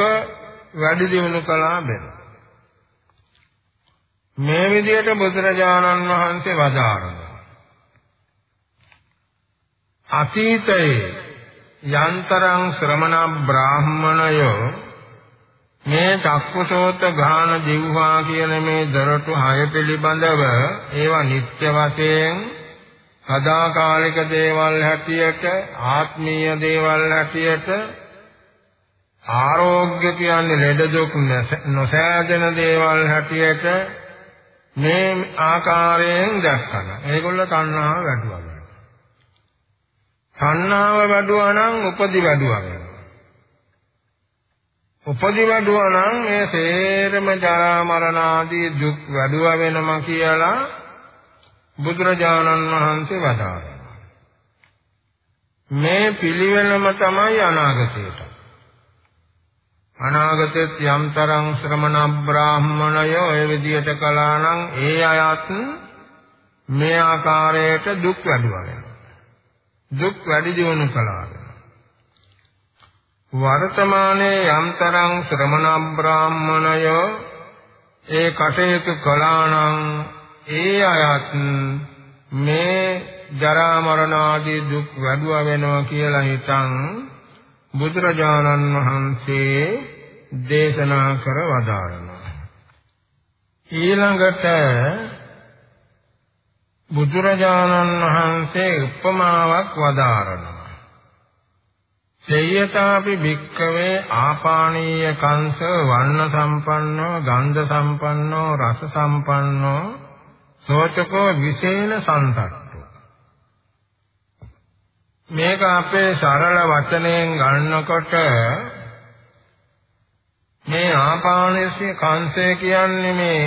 වැඩි දියුණු කළා බෙර මේ විදිහට බුදුරජාණන් වහන්සේ වදාරනවා. අතීතයේ යන්තරං ශ්‍රමණ බ්‍රාහ්මණයෝ මේ චක්කසෝත ගාන දිව්වා කියන මේ දරටු හය පිළිබඳව ඒවා නිත්‍ය වශයෙන් සදාකාලික දේවල් හැටියට ආත්මීය දේවල් හැටියට ආරෝග්‍ය කියන්නේ ලෙඩ දුක් නොසෑදෙන දේවල් හැටියට මේ ආකාරයෙන් දැක්කන. ඒගොල්ල තණ්හාව වැඩුවා. තණ්හාව වැඩුවා නම් උපදි වැඩුවා. උපදි වැඩුවා නම් මේ සේරම ජරා මරණ ආදී දුක් වැඩුවා වෙනම කියලා බුදුරජාණන් වහන්සේ වදාළා. මේ පිළිවෙලම තමයි අනාගතයට. අනාගතෙත් යම්තරං ශ්‍රමණ බ්‍රාහ්මණයෝ ඒ විදියට කළා නම් ඒ අයත් මේ ආකාරයට දුක් වැඩුවා. දුක් වැඩි දියුණු කළා. වර්තමානයේ යම්තරං ශ්‍රමණ බ්‍රාහ්මණය ඒ කටයුතු කළා නම් ඒ අයත් මේ ජරා මරණ ආදී දුක් වැඩුව වෙනවා කියලා හිතන් බුදුරජාණන් වහන්සේ දේශනා කර වදාරනවා. ඊළඟට බුදුරජාණන් වහන්සේ උපමාවක් වදාරනවා. සේයතාපි භික්කවේ ආපානීය කංශ වර්ණ සම්පන්නෝ ගන්ධ සම්පන්නෝ රස සම්පන්නෝ සෝචකෝ විශේන සංසට්ඨු මේක අපේ සරල වචනයෙන් ගන්නකොට මේ ආපානීය කංශය කියන්නේ මේ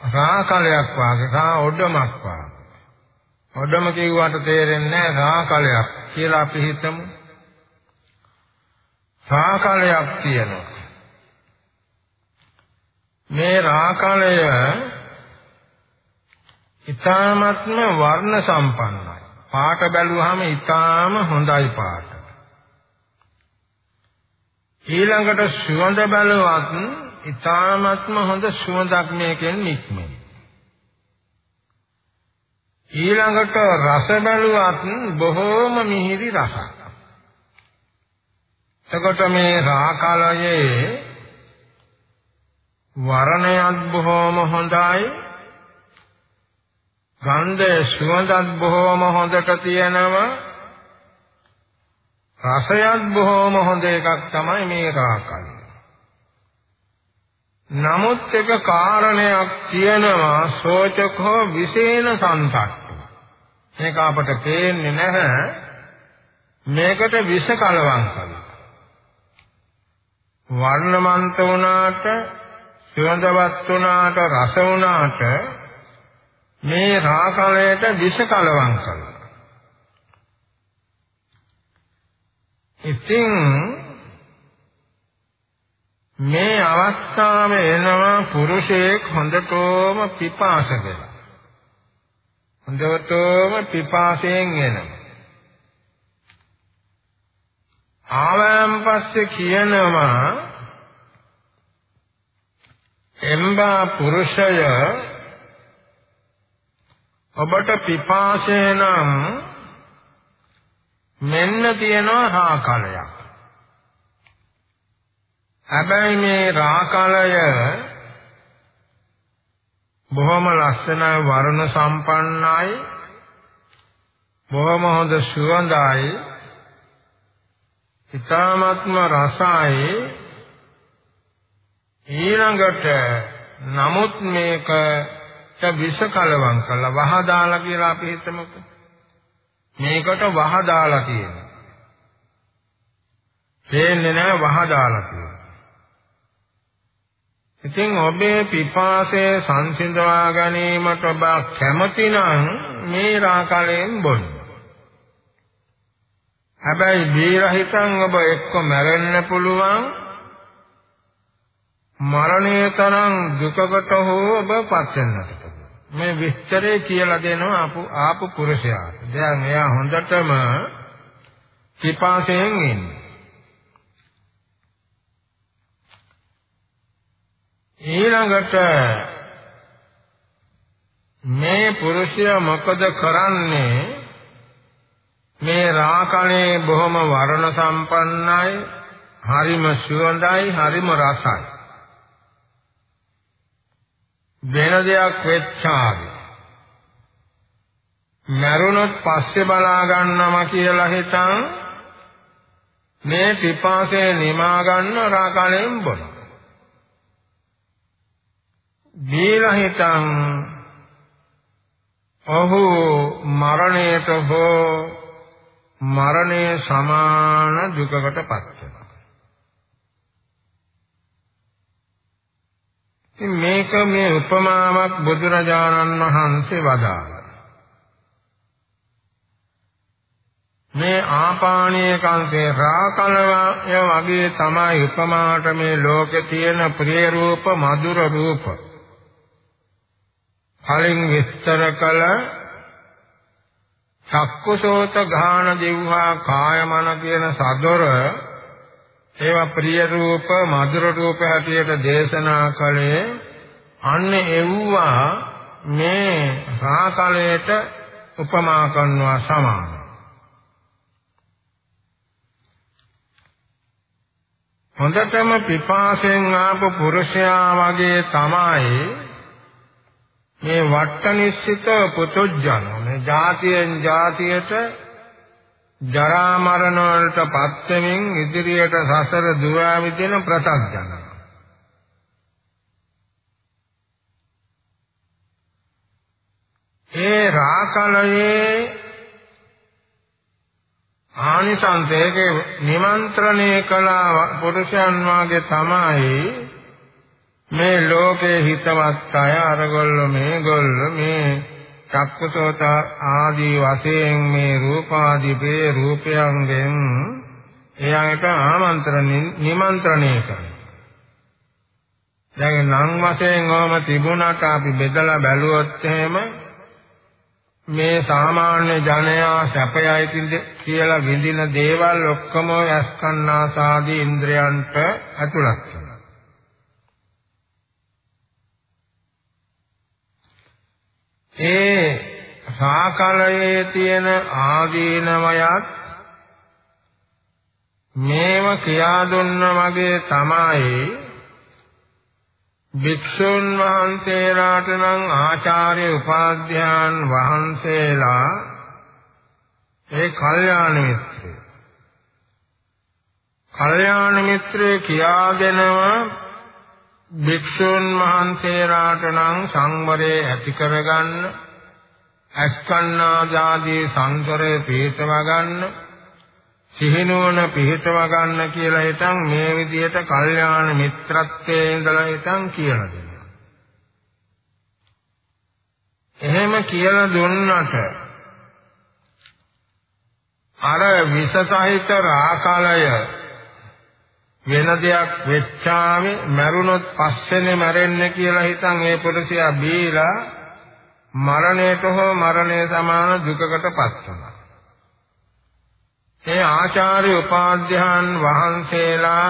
රාකලයක් වාගේ රා ඔඩමක් වාගේ. ඔඩම කිව්වට තේරෙන්නේ නැහැ රාකලයක් කියලා අපි හිතමු. රාකලයක් තියෙනවා. මේ රාකලය ඊ타මත්ම වර්ණ සම්පන්නයි. පාට බැලුවාම ඊ타ම හොඳයි පාට. ඊළඟට සුවඳ බැලුවත් ඊ타මත්ම හොඳ සුවඳක් මේකෙන් නික්මයි. ඊළඟට රස බැලුවත් බොහෝම මිහිරි රසක්. එතකොට මේ රාකලයේ වර්ණයත් බොහෝම හොඳයි. ගන්ධ සුවඳත් බොහෝම හොඳට තියෙනවා. රසයත් බොහෝම හොඳ එකක් තමයි මේ රාකලය නමුත් එක කාරණයක් තියෙනවා සෝචකෝ විශේෂ සන්තට්ඨ මේක අපට පේන්නේ නැහැ. මේකට විෂ කලවම් කරනවා. වර්ණමන්ත වුණාට සුවඳවත් වුණාට රස වුණාට මේ රාකලයට විෂ කලවම් කරනවා. ඉතින් මේ අවස්ථාවේ එනවා පුරුෂයෙක් හොඳටම පිපාස වෙලා. හොඳටම පිපාසයෙන් එනවා. ආවයන් පස්සේ කියනවා එම්බා පුරුෂය ඔබට පිපාසය නම් මෙන්න තියෙනවා රාකලයක්. හැබැයි මේ රාකලය බොහොම ලස්සනයි වර්ණ සම්පන්නයි බොහොම හොඳ සුවඳයි ඊ타ත්ම රසයි. ඊළඟට නමුත් මේකට විෂ කලවම් කළා වහ දාලා කියලා අපි හිතමුකෝ. මේකට වහ දාලා තියෙනවා. තේන්නේ නැහැ වහ දාලා තියෙනවා. ඉතින් ඔබේ පිපාසය සංසිඳවා ගැනීමට ඔබ කැමති නම් මේ රාකලයෙන් බොන්න. හැබැයි බීර හිතන් ඔබ එක්ක මැරෙන්න පුළුවන් මරණය තරම් දුකකට හෝ ඔබ පත් වෙන්නට මේ විස්තරේ කියලා දෙනවා ආපු ආපු පුරුෂයාට. දැන් එයා හොඳටම පිපාසයෙන් ඉන්නේ. ඊළඟට මේ පුරුෂයා මොකද කරන්නේ? මේ රාකණේ බොහොම වර්ණ සම්පන්නයි හරිම සුවඳයි හරිම රසයි. වෙන දෙයක් වෙච්චාවි මරුණොත් පස්සේ බලා ගන්නම කියලා හිතන් මේ පිපාසය නිමා ගන්න රාකණයෙන් බොන දීලා හිතන් ඔහු මරණයට හෝ මරණය සමාන දුකකටපත් වෙනවා. ඉතින් මේක මේ උපමාවක් බුදුරජාණන් වහන්සේ වදාළා. මේ ආපානීය කන්තේ රාකලය වගේ තමයි උපමාට මේ ලෝකේ තියෙන ප්‍රිය රූප මధుර රූප. කලින් විස්තර කළ චක්කුසෝත ගාන දිවහා කායමන කියන සදොර ඒවා ප්‍රිය රූප මధుර රූප හැටියට දේශනා කළේ අන්න එව්වා මේ රාකලයට උපමා කරනවා සමාන. හොඳටම පිපාසෙන් ආපු පුරුෂයා වගේ තමයි මේ වට්ටනිස්සිත පුතුජන මේ જાතියෙන් જાතියට ජරා මරණ වලට පත් වෙමින් ඉදිරියට සසර දුවා විදින ප්‍රත්‍යඥ ඒ රාකලයේ ආනිසංසයේ නිමන්ත්‍රණය කළ පුරුෂයන් වාගේ තමයි මේ ලෝකේ හිතවත් අය අරගොල්ල මේගොල්ල මේ චක්කසෝත ආදී වශයෙන් මේ රූපාදී වේ රූපයන්ගෙන් එයාට ආමන්ත්‍රණය නිමන්ත්‍රණය කරනවා. දැන් නම් වශයෙන් ඕම තිබුණාට අපි බෙදලා බැලුවොත් එහෙම මේ සාමාන්‍ය ජනයා සැපයයි කියලා විඳින දේවල් ඔක්කොම යස්කන්නාසාදී ඉන්ද්‍රයන්ට ඇතුළත් වෙනවා. ඒ සාකලයේ තියෙන ආදීනවයත් මේව කියා දුන්න වගේ තමයි භික්ෂුන් වහන්සේලාට නම් ආචාර්ය උපාධ්‍යාන් වහන්සේලා ඒ කල්යාණ මිත්‍රය. කල්යාණ මිත්‍රය කියාගෙනව භික්ෂුන් වහන්සේලාට නම් සංවරය ඇති කරගන්න අස්කන්නාදාදී සංසරේ පිටව ගන්න සිහිනුවන පිහිටව ගන්න කියලා හිතන් මේ විදිහට කල්යාණ මිත්‍රත්වයේ ඉඳලා හිතන් කියලා දෙනවා. එහෙම කියලා දුන්නට අර විස සහිත රාකලය වෙන දෙයක් වෙච්චාමි මරුණොත් පස්සේනේ මැරෙන්නේ කියලා හිතන් ඒ පුරුෂයා බීලා මරණයට හෝ මරණය සමාන දුකකටපත් වුණා. ඒ ආචාර්ය උපාධ්‍යාන් වහන්සේලා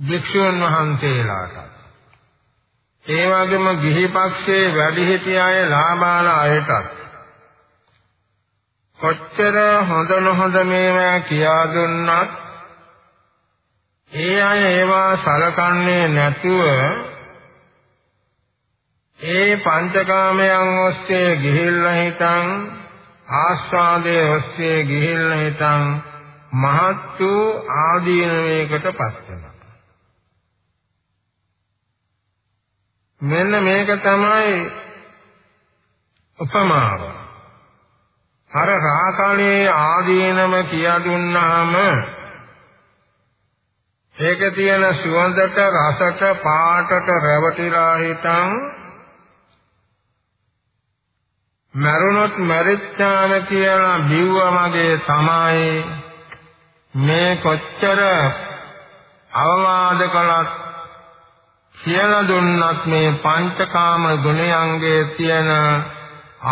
භික්ෂුන් වහන්සේලාට ඒ වගේම ගිහි පක්ෂයේ වැඩිහිටි අය ලාභාල අයටත් කොච්චර හොඳ නොහොඳ මේවා කියා දුන්නත් ඒ අය ඒවා සලකන්නේ නැතුව ඒ පංචකාමයන් ඔස්සේ ගිහිල්ලා හිටන් ආස්වාදයේ ඔස්සේ ගිහිල්ලා හිටන් මහත් වූ ආදීනවයකටපත් වෙනවා. මෙන්න මේක තමයි උපමාව. අර රාකණේ ආදීනම කියා දුන්නාම ඒක තියෙන සුවඳට රසට පාටට රැවටිලා හිටන් මරුණොත් මරිච්චාම කියලා බිව්වමගේ තමයි. මේ කොච්චර අවවාද කළත් කියලා දුන්නත් මේ පංචකාම ගුණයන්ගේ තියෙන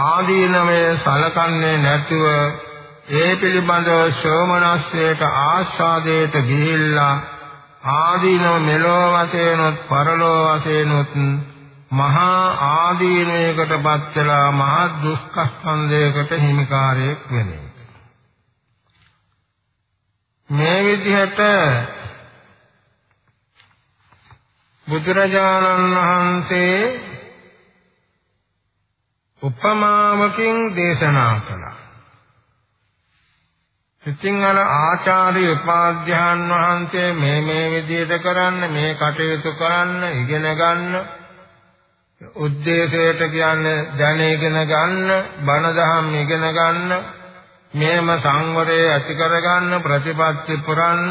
ආදීනමය සලකන්නේ නැතුව ඒ පිළිබඳව ශෝමනස්සයට ආස්වාදයට ගිහිල්ලා ආදීනව මෙලෝ වශයෙන්ුත් පරලෝ වශයෙන්ුත් මහා ආදීනයකටපත් වෙලා මහා දුක්ඛස්කන්ධයකට හිමිකාරයෙක් වෙන්නේ. මේ විදිහට බුදුරජාණන් වහන්සේ උපමාවකින් දේශනා කළා. ඉතින් අර ආචාර්ය උපාධ්‍යාන් වහන්සේ මේ මේ විදිහට කරන්න මේ කටයුතු කරන්න ඉගෙන ගන්න උද්දේශයට කියන්නේ දැන ඉගෙන ගන්න, බණ දහම් ඉගෙන ගන්න, මේම සංවරය ඇති කරගන්න, ප්‍රතිපත්ති පුරන්න,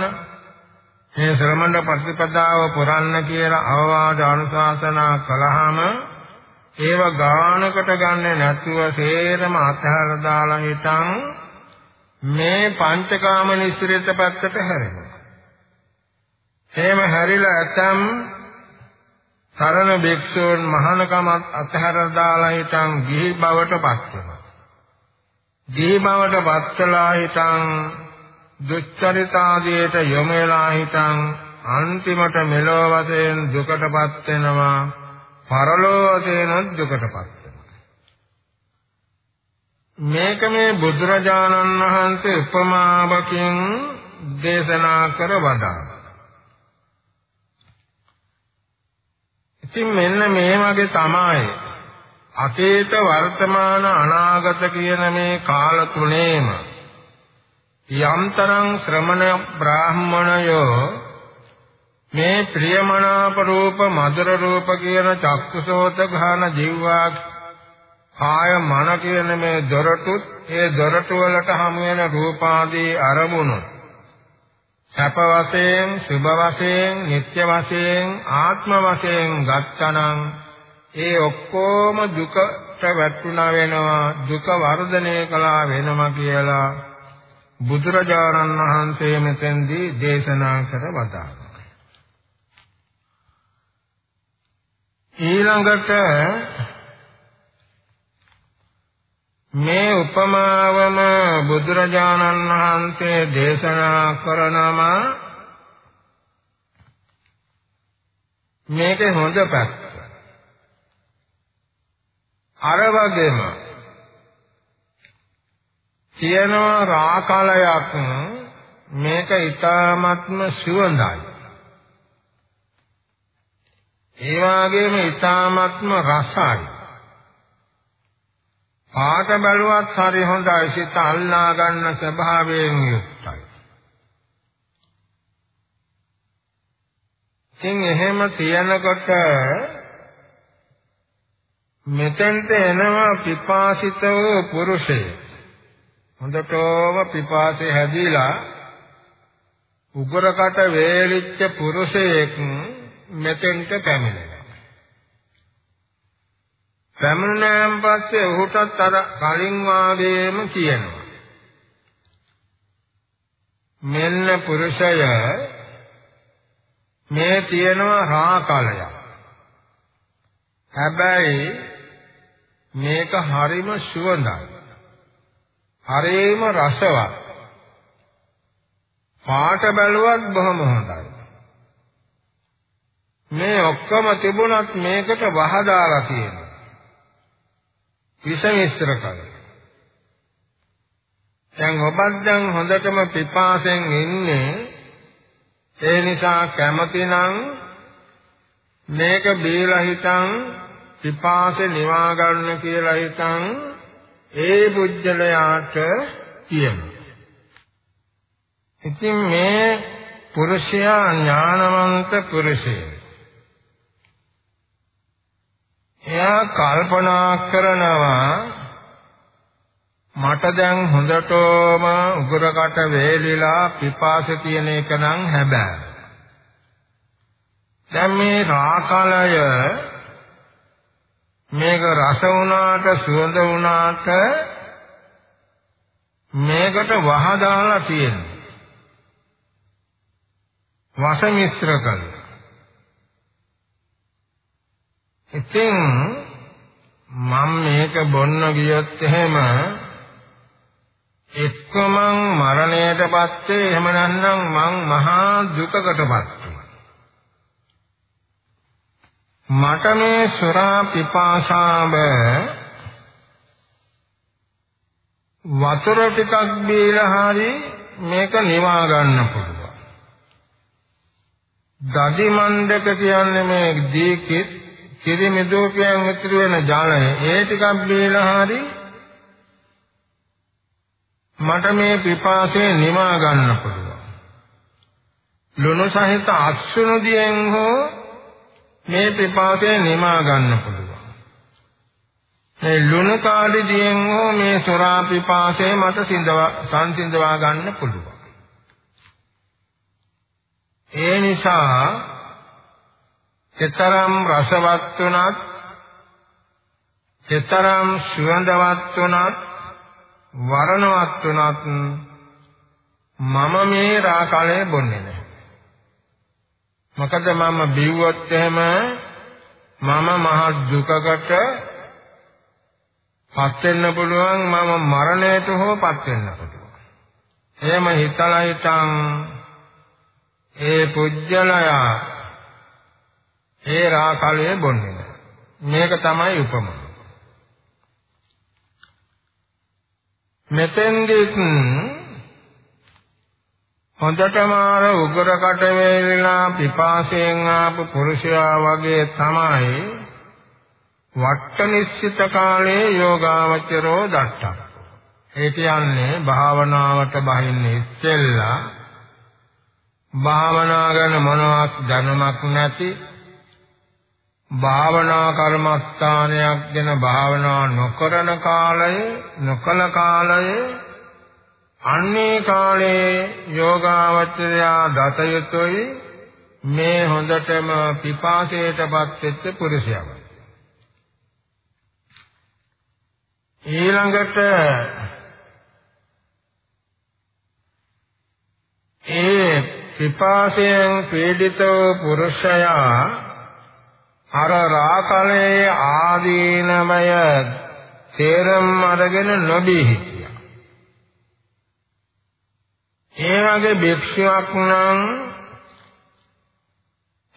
මේ ශ්‍රමණ ප්‍රතිපදාව පුරන්න කියලා අවවාද අනුශාසනා කළාම ඒව ගානකට ගන්න නැතුව සේරම අතහැර දාලා හිටන් මේ පංචකාම නිස්සෘත පැත්තට හැරෙනවා. එහෙම හැරිලා ඇතම් සරණ භික්ෂූන් මහානකමත් අතහැර දාලා හිටන් ගිහි බවට පත් වෙනවා. ගිහි බවට පත් වෙලා හිටන් දුච්චරිතාදියට යොමු වෙලා හිටන් අන්තිමට මෙලොව වශයෙන් දුකටපත් වෙනවා. පරලොව වශයෙන් දුකටපත් වෙනවා. මේක මේ බුදුරජාණන් වහන්සේ උපමාවකින් දේශනා කර වදාළා. ඉතින් මෙන්න මේ වගේ තමයි අතීත වර්තමාන අනාගත කියන මේ කාල තුනේම යම්තරං ශ්‍රමණ බ්‍රාහ්මණයෝ මේ ප්‍රියමනාප රූප මధుර රූප කියන චක්කුසෝත ගාන ජීවා කාය මන කියන මේ දොරටුත් ඒ දොරටු වලට හමු වෙන රූපාදී අරමුණු සැප වශයෙන්, සුභ වශයෙන්, නিত্য වශයෙන්, ආත්ම වශයෙන් ගත්තනම් ඒ ඔක්කොම දුකට වැටුණා වෙනවා, දුක වර්ධනය කළා වෙනවා කියලා බුදුරජාණන් වහන්සේ මෙතෙන්දී දේශනා කර වදාළා. ඊළඟට මේ උපමාවම බුදුරජාණන් වහන්සේ දේශනා කරනම මේකේ හොඳ පැත්ත. අර වගේම තියෙනවා රාකලයක් මේක ඊ타ත්ම සුවඳයි. ඒ වගේම ඊ타ත්ම රසයි. පාට බැලුවත් හරි හොඳයි සිත අල්ලා ගන්න ස්වභාවයෙන් යුක්තයි. ඉතින් එහෙම තියනකොට මෙතෙන්ට එනවා පිපාසිත වූ පුරුෂයෙක්. හොඳටම පිපාසය හැදිලා උගරකට වේලිච්ච පුරුෂයෙක් මෙතෙන්ට පැමිණෙනවා. පැමුණාන් පස්සේ ඔහුටත් අර කලින් වාගේම කියනවා. මෙන්න පුරුෂය මේ තියෙනවා රාකලයක්. හැබැයි මේක හරිම සුවඳයි. හරිම රසවත්. පාට බැලුවත් බොහොම හොඳයි. මේ ඔක්කොම තිබුණත් මේකට වහදාලා තියෙනවා. විස මිශ්‍ර කර. දැන් ඔබත් දැන් හොඳටම පිපාසෙන් ඉන්නේ ඒ නිසා කැමතිනම් මේක බීලා හිටන් පිපාසෙ නිවා ගන්න කියලා හිටන් ඒ බුද්ධලයාට කියමු. ඉතින් මේ පුරුෂයා ඥානවන්ත පුරුෂයෙක්. එයා කල්පනා කරනවා මට දැන් හොඳටම උගරකට වේලිලා පිපාස තියෙන එක නම් හැබෑ. දැන් මේ රාකලය මේක රස වුණාට සුවඳ වුණාට මේකට වහ දාලා තියෙනවා. වස මිශ්‍ර කළා. ඉතින් මම මේක බොන්න ගියොත් එහෙම එක්කම මරණයටපත් වේ එහෙම නැත්නම් මං මහා දුකකටපත් මට මේ සුරා පිපාසාව වතුර ටිකක් බීලා හරි මේක නිවා ගන්න පුළුවන්. දදි මණ්ඩක කියන්නේ මේ දීකෙත් කිරිමි දෝපියන් ඉතුරු වෙන ජලය ඒ ටිකක් බීලා හරි මට මේ පිපාසය නිවා ගන්න පුළුවන්. ලුණු සහිත අස්සුණු දියෙන් හෝ මේ පිපාසය නිවා ගන්න පුළුවන්. මේ ලුණු කාඩි දියෙන් හෝ මේ සොරා පිපාසය මට සිඳවා සංසිඳවා ගන්න පුළුවන්. ඒ නිසා එතරම් රසවත් වුණත් එතරම් සුවඳවත් වුණත් වර්ණවත් වුණත් මම මේ රාකලේ බොන්නේ නැහැ. මොකද මම බිව්වොත් එහෙම මම මහ දුකකට පත් වෙන්න පුළුවන් මම මරණයට හෝ පත් වෙන්න පුළුවන්. එහෙම හිතලා හිටන් ඒ පුජ්‍යලයා ඒ රාකලයේ බොන්නේ නැහැ. මේක තමයි උපමාව. මෙතෙන්දිත් හොඳටම අර උගරකට වේලලා පිපාසයෙන් ආපු පුරුෂයා වගේ තමයි වට්ට නිශ්චිත කාලේ යෝගාවචරෝ දට්ටක්. ඒ කියන්නේ භාවනාවට බහින්නේ ඉස්සෙල්ලා භාවනා ගැන මොනවත් දැනුමක් නැති භාවනා කර්මස්ථානයක් ගැන භාවනා නොකරන කාලය නොකල කාලය අන්නේ කාලේ යෝගාවචරයා දත යුතුයි. මේ හොඳටම පිපාසයටපත් වෙච්ච පුරුෂයා. ඊළඟට ඒ පිපාසයෙන් පීඩිත පුරුෂයා අර රාකලේ ආදීනමය තේරම් අරගෙන නොබී හිටියා. ඒ වගේ භික්ෂුවක් නම්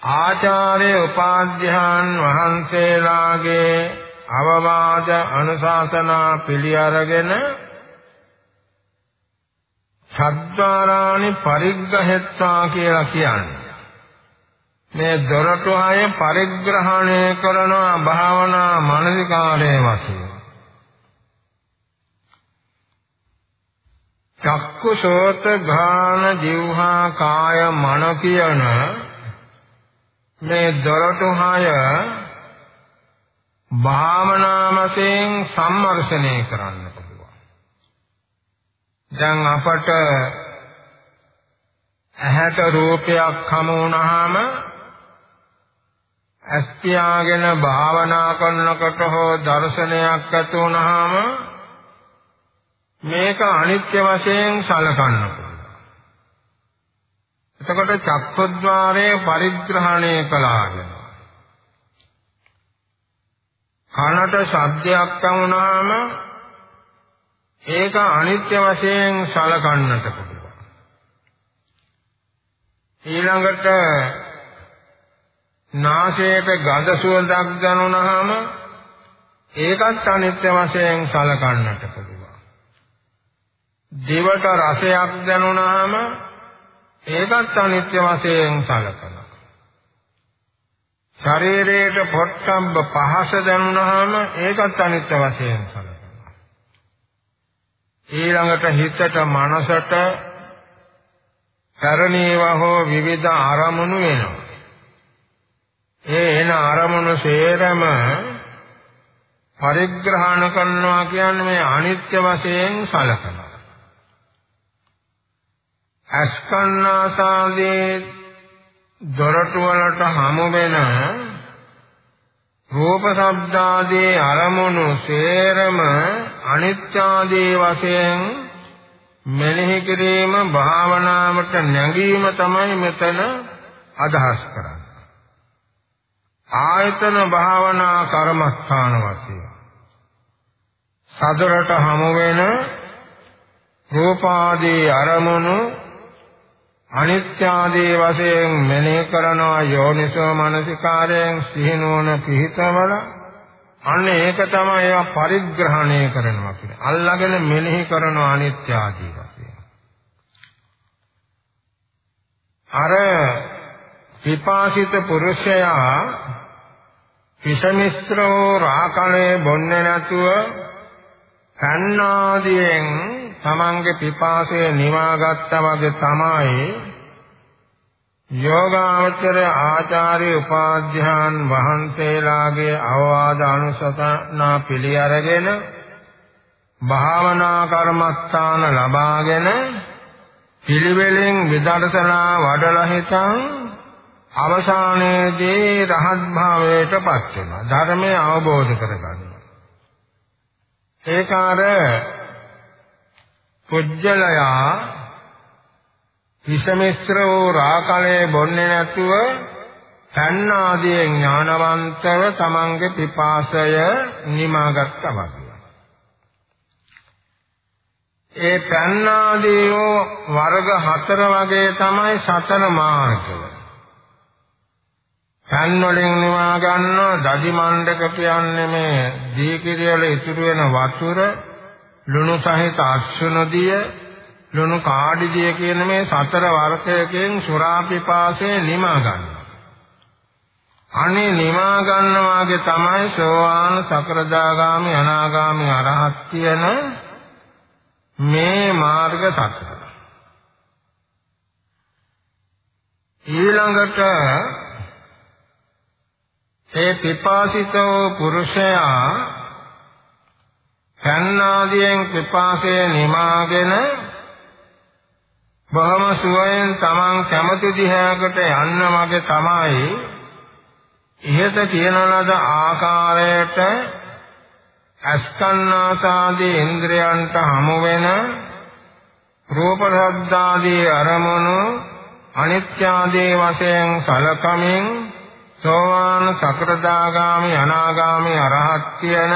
ආචාර්ය උපාධ්‍යාන් වහන්සේලාගේ අවවාද අනුශාසනා පිළි අරගෙන සද්වාරාණි පරිග්‍රහෙත්තා කියලා කියන්නේ මේ දොරටු හය පරිග්‍රහණය කරන භාවනා මානසිකාරයේ වශයෙන් චක්කු සෝත ගාන જીවහා කාය මන කියන මේ දොරටු හය භාවනාමයෙන් සම්මර්ෂණය කරන්න පුළුවන්. දැන් අපට ඇහැට රූපයක් හමු වුණාම ඇස් පියාගෙන භාවනා කරනකොට හෝ දර්ශනයක් ඇති වුණාම මේක අනිත්‍ය වශයෙන් සලකන්න පුළුවන්. එතකොට චක්කද්්වාරයේ පරිග්‍රහණය කළාගෙන කනට ශබ්දයක් වුණාම ඒක අනිත්‍ය වශයෙන් සලකන්නට පුළුවන්. ඊළඟට නාසයට ගඳ සුවඳක් දැනුණාම ඒකත් අනිත්‍ය වශයෙන් සලකන්නට පුළුවන්. දිවට රසයක් දැනුණාම ඒකත් අනිත්‍ය වශයෙන් සලකනවා. ශරීරයට පොට්ටම්බ පහස දැනුණාම ඒකත් අනිත්‍ය වශයෙන් සලකනවා. ඊළඟට හිතට මනසට කරණීව හෝ විවිධ අරමුණු වෙනවා. ඒ එන අරමුණු සේරම පරිග්‍රහණ කරනවා කියන්නේ මේ අනිත්‍ය වශයෙන් සලකනවා. අස්කන්නාසාදී දොරටු වලට හමු වෙන රූප ශබ්දාදී අරමුණු සේරම අනිත්‍යාදී වශයෙන් මෙනෙහි කිරීම භාවනාවට නැගීම තමයි මෙතන අදහස් කරන්නේ. ආයතන භාවනා කර්මස්ථාන වශයෙන් සදරට හමු වෙන රූපාදී අරමුණු අනිත්‍ය ආදී වශයෙන් මෙනෙහි කරනවා යෝනිසෝ මනසිකාරයෙන් සිහිනුවන පිහිටවල අන්න ඒක තමයි ඒවා පරිග්‍රහණය කරනවා කියන්නේ. අල්ලාගෙන මෙනෙහි කරන අනිත්‍ය ආදී වශයෙන්. අර විපාසිත පුරුෂයා විෂමිස්ත්‍රෝ රාකලේ බොන්නේ නැතුව කන්නාදියෙන් තමන්ගේ පිපාසය නිවාගත්තා වගේ තමයි යෝගාවචර ආචාර්ය උපාධ්‍යාන් වහන්සේලාගේ අවවාද අනුශාසනා පිළි අරගෙන භාවනා කර්මස්ථාන ලබාගෙන පිළිවෙලින් විදර්ශනා වඩලා හිතන් අවසානයේදී රහත් භාවයටපත් වෙනවා ධර්මය අවබෝධ කරගන්නවා ඒක අර පුජ්‍යලයා විෂමිශ්‍ර වූ රාකලේ බොන්නේ නැතුව තන්න ආදී ඥානවන්තව තමන්ගේ පිපාසය නිමාගත්තා වගේ. ඒ තන්න ආදී වර්ග හතර වගේ තමයි සතර මාර්ගය. තන් වලින් නිවා ගන්න දදි මණ්ඩක කියන්නේ මේ දීකිරියල ඉතුරු වෙන වතුර ලුණු සහිත අශ්වනදිය ලුණු කාඩිදිය කියන මේ සතර වර්ෂයකින් සුරාපිපාසය නිමා ගන්නවා. අනේ නිමා ගන්නවාගේ තමයි සෝවාන් සකරදාගාමි අනාගාමි අරහත් කියන මේ මාර්ග සතර. ඊළඟට ඒ පිපාසිතෝ පුරුෂයා සන්නාදියෙන් පිපාසය නිමාගෙන බොහොම සුවයෙන් තමන් කැමති දිහාකට යන්න වගේ තමයි. ඉහත කියන ලද ආකාරයට අස්කන්නාසාදී ඉන්ද්‍රයන්ට හමු වෙන රූප ශබ්දාදී අරමුණු අනිත්‍ය ආදී වශයෙන් සලකමින් සෝවාන් සකෘදාගාමි අනාගාමි අරහත් කියන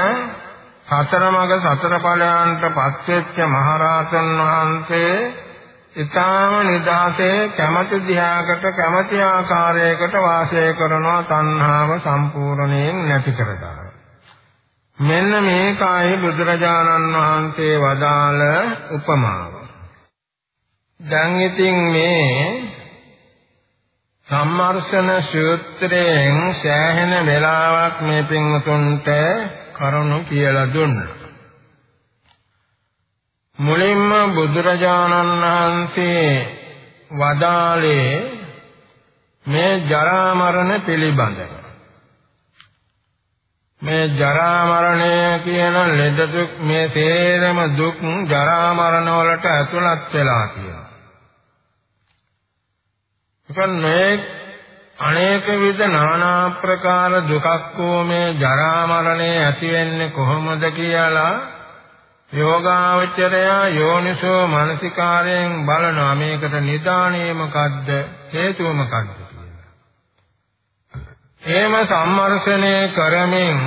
සතර මඟ සතර ඵලයන්ට පත්වෙච්ච මහරහතන් වහන්සේ ඊටාම නිදාසේ කැමැති දිහාකට කැමැති ආකාරයකට වාසය කරනවා තණ්හාව සම්පූර්ණයෙන් නැති කරගන්න. මෙන්න මේකයි බුදුරජාණන් වහන්සේ වදාළ උපමාව. දැන් ඉතින් මේ සම්මර්ෂණ සූත්‍රයෙන් සෑහෙන වෙලාවක් මේ පින්තුන්ට කරුණු කියලා දුන්නා. මුලින්ම බුදුරජාණන් වහන්සේ වදාළේ මේ ජරා මරණ පිළිබඳව. මේ ජරා මරණය කියන ලෙඩ දුක් මේ සේරම දුක් ජරා මරණ වලට ඇතුළත් වෙලා කියනවා. ඉතින් අනේක විද নানা ප්‍රකාර දුකක් මේ ජරා මරණය ඇති වෙන්නේ කොහොමද කියලා යෝගාවචරය යෝනිසෝ මානසිකාරයෙන් බලනවා මේකට නිදාණය මොකද්ද හේතුව මොකද්ද කියලා. එහෙම සම්මර්ෂණය කරමින්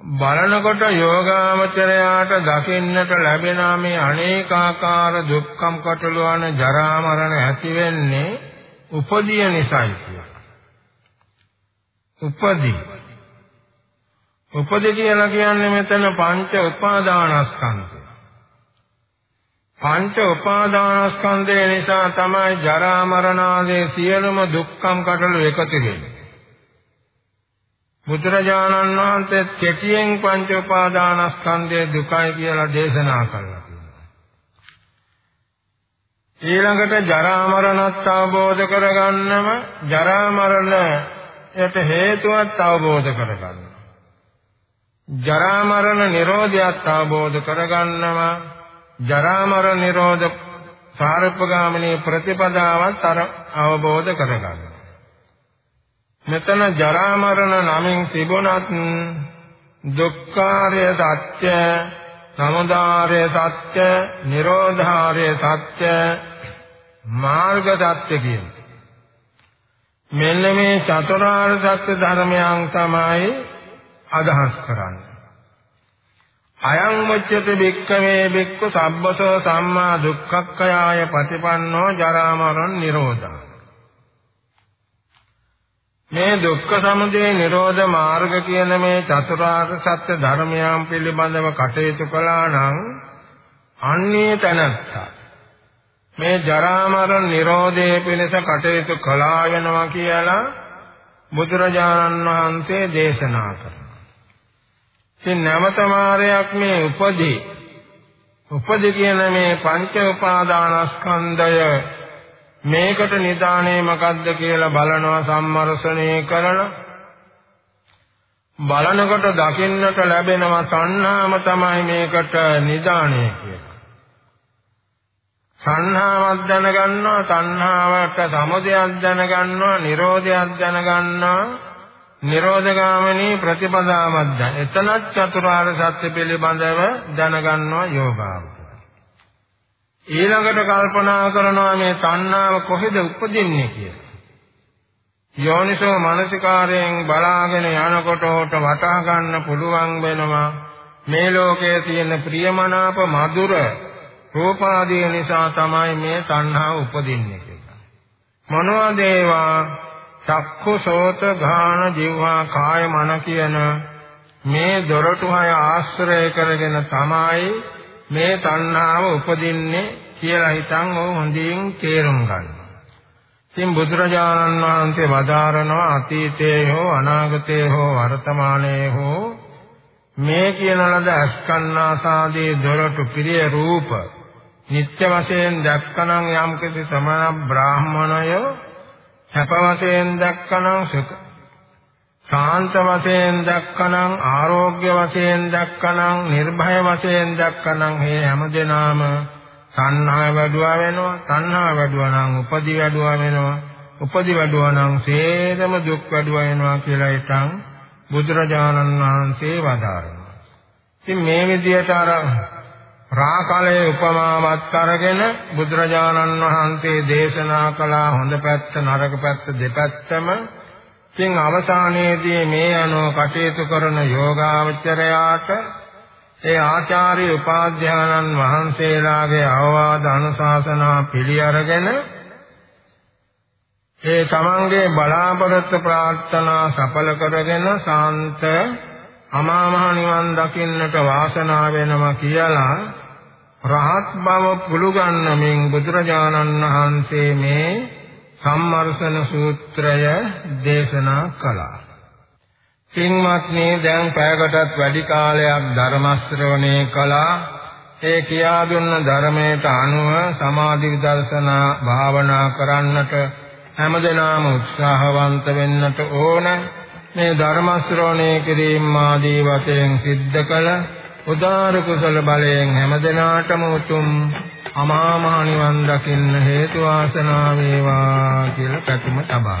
බලනකොට යෝගාවචරයාට දකින්නට ලැබෙන මේ අනේකාකාර දුක්ඛම් කටලවන ජරා මරණ ඇති වෙන්නේ උපදිය නිසායි කියලා. උපදී උපදී කියලා කියන්නේ මෙතන පංච උපාදානස්කන්ධය. පංච උපාදානස්කන්ධය නිසා තමයි ජරා මරණ ආදී සියලුම දුක්ඛම් කටළු එකතු වෙන්නේ. බුදුරජාණන් වහන්සේ කෙටියෙන් පංච උපාදානස්කන්ධයේ දුකයි කියලා දේශනා කළා. ඊළඟට ජරා මරණත් අවබෝධ කරගන්නම ජරා මරණයට හේතුවත් අවබෝධ කරගන්න. ජරා මරණ නිරෝධයත් අවබෝධ කරගන්නවා ජරා මරණ නිරෝධ සාරපගාමිනී ප්‍රතිපදාවත් අර අවබෝධ කරගන්නවා මෙතන ජරා මරණ නමින් තිබුණත් දුක්ඛාරය සත්‍ය සමුදාය සත්‍ය නිරෝධාරය සත්‍ය මාර්ග සත්‍ය කියන මෙන්න මේ චතුරාර්ය සත්‍ය ධර්මයන් තමයි අදහස් කරන්නේ. අයං මුච්‍යති භික්ඛවේ භික්ඛු සබ්බසෝ සම්මා දුක්ඛක්ඛයාය පටිපන්නෝ ජරා මරණ නිරෝධා. මේ දුක්ඛ සමුදය නිරෝධ මාර්ග කියන මේ චතුරාර්ය සත්‍ය ධර්මයන් පිළිබඳව කටයුතු කළා නම් අන්නේ තැනත්තා මේ ජරා මරණ නිරෝධයේ පිණිස කටයුතු කළා වෙනවා කියලා බුදුරජාණන් වහන්සේ දේශනා කළා. ඉතින් නැවත මාරයක් මේ උපදී උපදී කියන මේ පංච උපාදානස්කන්ධය මේකට නිදානේ මොකද්ද කියලා බලනවා සම්මර්ෂණය කරන බලනකොට දකින්නට ලැබෙනවා තණ්හාම තමයි මේකට නිදානේ කියලා. තණ්හාවක් දැනගන්නවා තණ්හාවට සමුදයක් දැනගන්නවා නිරෝධයක් දැනගන්නවා නිරෝධගාමිනී ප්‍රතිපදාවක් දැන. එතනත් චතුරාර්ය සත්‍ය පිළිබඳව දැනගන්නවා යෝගාවචර. ඊළඟට කල්පනා කරනවා මේ තණ්හාව කොහෙද උපදින්නේ කියලා. යෝනිසෝ මනසිකාරයෙන් බලාගෙන යනකොට උට වටහා ගන්න පුළුවන් වෙනවා මේ ලෝකයේ තියෙන ප්‍රියමනාප මధుර රූපාදී නිසා තමයි මේ තණ්හාව උපදින්නේ කියලා. මොනවද ඒවා? චක්ඛු සෝත ගාන ජීවා කාය මන කියන මේ දොරටු හය ආශ්‍රය කරගෙන තමයි මේ තණ්හාව උපදින්නේ කියලා හිතන් ඔව් හොඳින් තේරුම් ගන්න. ඉතින් බුදුරජාණන් වහන්සේ වදාරනවා අතීතයේ හෝ අනාගතයේ හෝ වර්තමානයේ හෝ මේ කියන ලද අස්කන්නාසාදී දොරටු පිරිය රූප නිත්‍ය වශයෙන් දැක්කනම් යම්කිසි සමන බ්‍රාහ්මණය සැප වශයෙන් දැක්කනම් සුඛ ශාන්ත වශයෙන් දැක්කනම් ආරෝග්‍ය වශයෙන් දැක්කනම් නිර්භය වශයෙන් දැක්කනම් මේ හැමදෙනාම තණ්හාව වැඩුවා වෙනවා. තණ්හාව වැඩුවා නම් උපදි වැඩුවා වෙනවා. උපදි වැඩුවා නම් සේරම දුක් වැඩුවා වෙනවා කියලා ඉතින් බුදුරජාණන් වහන්සේ වදාරනවා. ඉතින් මේ විදිහට අර රාකලයේ උපමාවත් අරගෙන බුදුරජාණන් වහන්සේ දේශනා කළ. හොඳ පැත්ත නරක පැත්ත දෙපැත්තම ඉතින් අවසානයේදී මේ අනුව කටයුතු කරන යෝගාවචරයාට ඒ ආචාර්ය උපාධ්‍යානන් වහන්සේලාගේ අවවාද අනුශාසනා පිළි අරගෙන ඒ තමන්ගේ බලාපොරොත්තු ප්‍රාර්ථනා සඵල කරගෙන සාන්ත අමා මහ නිවන් දකින්නට වාසනාව වෙනවා කියලා රහත් බව පුලුගන්නමින් බුදුරජාණන් වහන්සේ මේ සම්මර්ෂණ සූත්‍රය දේශනා කළා. පින්වත්නි දැන් පැයකටත් වැඩි කාලයක් ධර්ම ශ්‍රවණය කළා. ඒ කියා දුන්න ධර්මයට අනුව සමාධි විදර්ශනා භාවනා කරන්නට හැමදෙනාම උත්සාහවන්ත වෙන්නට ඕන. මේ ධර්ම ශ්‍රවණය කිරීම ආදී වශයෙන් සිද්ධ කළ උදාර කුසල බලයෙන් හැමදෙනාටම උතුම් අමා මහ නිවන් දකින්න හේතු වාසනා වේවා කියලා පැතුම තබා